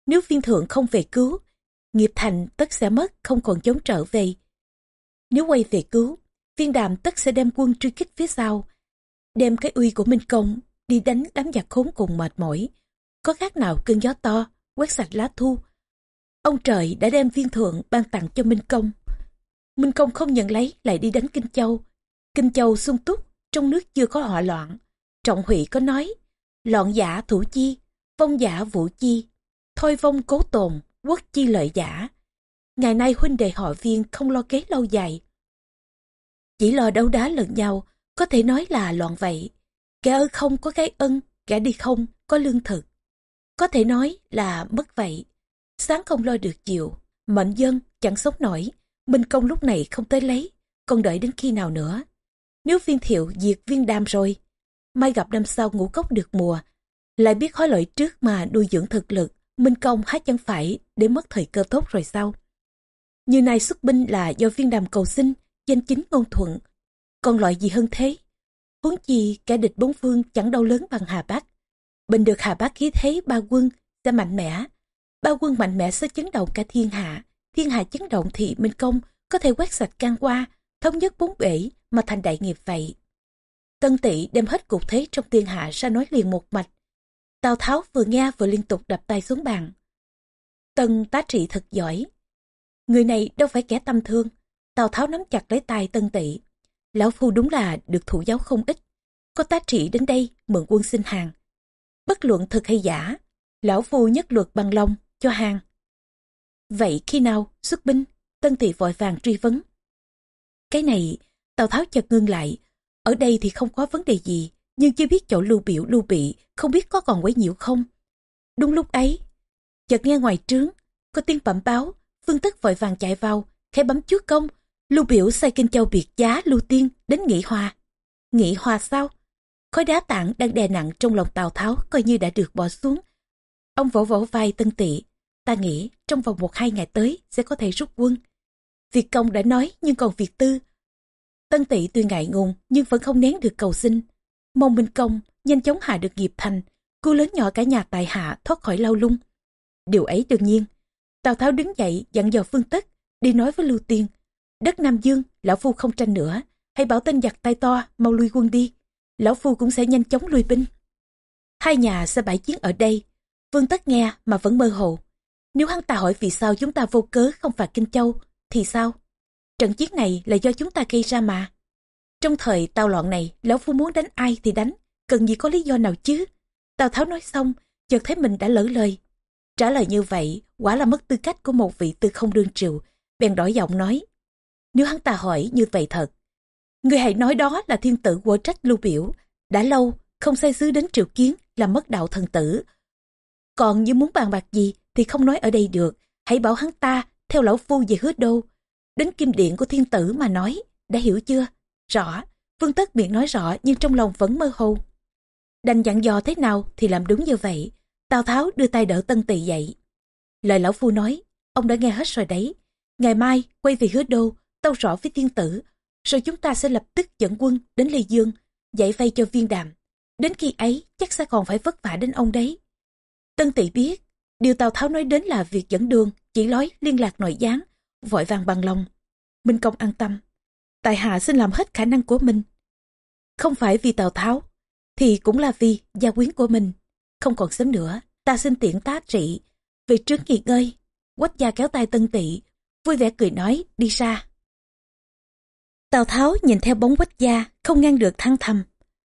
nếu viên thượng không về cứu, nghiệp thành tất sẽ mất không còn chống trở về. Nếu quay về cứu, viên đàm tất sẽ đem quân truy kích phía sau, đem cái uy của Minh Công đi đánh đám giặc khốn cùng mệt mỏi. Có khác nào cơn gió to, quét sạch lá thu. Ông trời đã đem viên thượng ban tặng cho Minh Công. Minh Công không nhận lấy lại đi đánh Kinh Châu. Kinh Châu sung túc, trong nước chưa có họ loạn. Trọng Hủy có nói, loạn giả thủ chi, vong giả vũ chi, thôi vong cố tồn, quốc chi lợi giả. Ngày nay huynh đệ họ viên không lo kế lâu dài. Chỉ lo đấu đá lẫn nhau, có thể nói là loạn vậy. Kẻ ở không có cái ân, kẻ đi không có lương thực. Có thể nói là mất vậy. Sáng không lo được chiều, mệnh dân chẳng sống nổi. Minh công lúc này không tới lấy, còn đợi đến khi nào nữa. Nếu viên thiệu diệt viên đam rồi, mai gặp năm sau ngũ cốc được mùa, lại biết hối lỗi trước mà nuôi dưỡng thực lực, Minh công há chẳng phải để mất thời cơ tốt rồi sao? Như này xuất binh là do viên đàm cầu xin, danh chính ngôn thuận. Còn loại gì hơn thế? Huống chi kẻ địch bốn phương chẳng đâu lớn bằng Hà Bắc. Bình được Hà Bắc khí thế ba quân sẽ mạnh mẽ. Ba quân mạnh mẽ sẽ chấn động cả thiên hạ. Thiên hạ chấn động thì Minh Công có thể quét sạch can qua, thống nhất bốn bể mà thành đại nghiệp vậy. Tân tỵ đem hết cục thế trong thiên hạ ra nói liền một mạch. Tào Tháo vừa nghe vừa liên tục đập tay xuống bàn. Tân tá trị thật giỏi. Người này đâu phải kẻ tâm thương. Tào Tháo nắm chặt lấy tay tân tị. Lão Phu đúng là được thủ giáo không ít. Có tá trị đến đây mượn quân xin hàng. Bất luận thật hay giả, Lão Phu nhất luật bằng lòng cho hàng. Vậy khi nào xuất binh, tân tị vội vàng truy vấn. Cái này, Tào Tháo chợt ngưng lại. Ở đây thì không có vấn đề gì, nhưng chưa biết chỗ lưu biểu lưu bị, không biết có còn quấy nhiễu không. Đúng lúc ấy, chợt nghe ngoài trướng, có tiếng bẩm báo, phương tức vội vàng chạy vào, khẽ bấm chúa công, lưu biểu sai kinh châu biệt giá lưu tiên đến nghị hòa. Nghị hòa sao? Khối đá tảng đang đè nặng trong lòng Tào Tháo coi như đã được bỏ xuống. Ông vỗ vỗ vai tân tỵ, ta nghĩ trong vòng một hai ngày tới sẽ có thể rút quân. Việc công đã nói nhưng còn việc tư. Tân tỵ tuy ngại ngùng nhưng vẫn không nén được cầu xin. Mong Minh Công nhanh chóng hạ được nghiệp thành, cô lớn nhỏ cả nhà tài hạ thoát khỏi lao lung. Điều ấy đương nhiên. Tào Tháo đứng dậy dặn dò Phương Tất, đi nói với Lưu Tiên. Đất Nam Dương, lão phu không tranh nữa, hãy bảo tên giặc tay to, mau lui quân đi. Lão phu cũng sẽ nhanh chóng lui binh. Hai nhà sẽ bãi chiến ở đây. Vương Tất nghe mà vẫn mơ hồ. Nếu hắn ta hỏi vì sao chúng ta vô cớ không phạt Kinh Châu, thì sao? Trận chiến này là do chúng ta gây ra mà. Trong thời tao loạn này, lão phu muốn đánh ai thì đánh, cần gì có lý do nào chứ? Tào Tháo nói xong, chợt thấy mình đã lỡ lời. Trả lời như vậy, quả là mất tư cách của một vị tư không đương triều, bèn đổi giọng nói. Nếu hắn ta hỏi như vậy thật, người hãy nói đó là thiên tử của trách lưu biểu, đã lâu không say sứ đến triều kiến là mất đạo thần tử. Còn như muốn bàn bạc gì thì không nói ở đây được, hãy bảo hắn ta theo lão phu về hứa đô. Đến kim điện của thiên tử mà nói, đã hiểu chưa? Rõ, Vương Tất miệng nói rõ nhưng trong lòng vẫn mơ hồ. Đành dặn dò thế nào thì làm đúng như vậy. Tào Tháo đưa tay đỡ Tân Tỳ dậy. Lời lão phu nói, ông đã nghe hết rồi đấy. Ngày mai quay về hứa đô, tâu rõ với thiên tử, rồi chúng ta sẽ lập tức dẫn quân đến Lê Dương, dạy vay cho viên đàm. Đến khi ấy chắc sẽ còn phải vất vả đến ông đấy. Tân Tỳ biết, điều Tào Tháo nói đến là việc dẫn đường, chỉ lối liên lạc nội gián, vội vàng bằng lòng. Minh Công an tâm, tại hạ xin làm hết khả năng của mình. Không phải vì Tào Tháo, thì cũng là vì gia quyến của mình. Không còn sớm nữa, ta xin tiện tá trị, vị trước nghỉ ngơi. Quách gia kéo tay tân tỵ, vui vẻ cười nói, đi ra. Tào Tháo nhìn theo bóng quách gia, không ngăn được thăng thầm.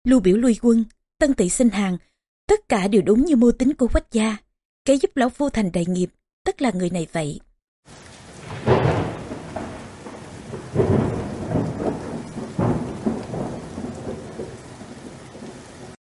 Lưu biểu lui quân, tân tỵ xin hàng, tất cả đều đúng như mưu tính của quách gia. Kẻ giúp lão phu thành đại nghiệp, tất là người này vậy.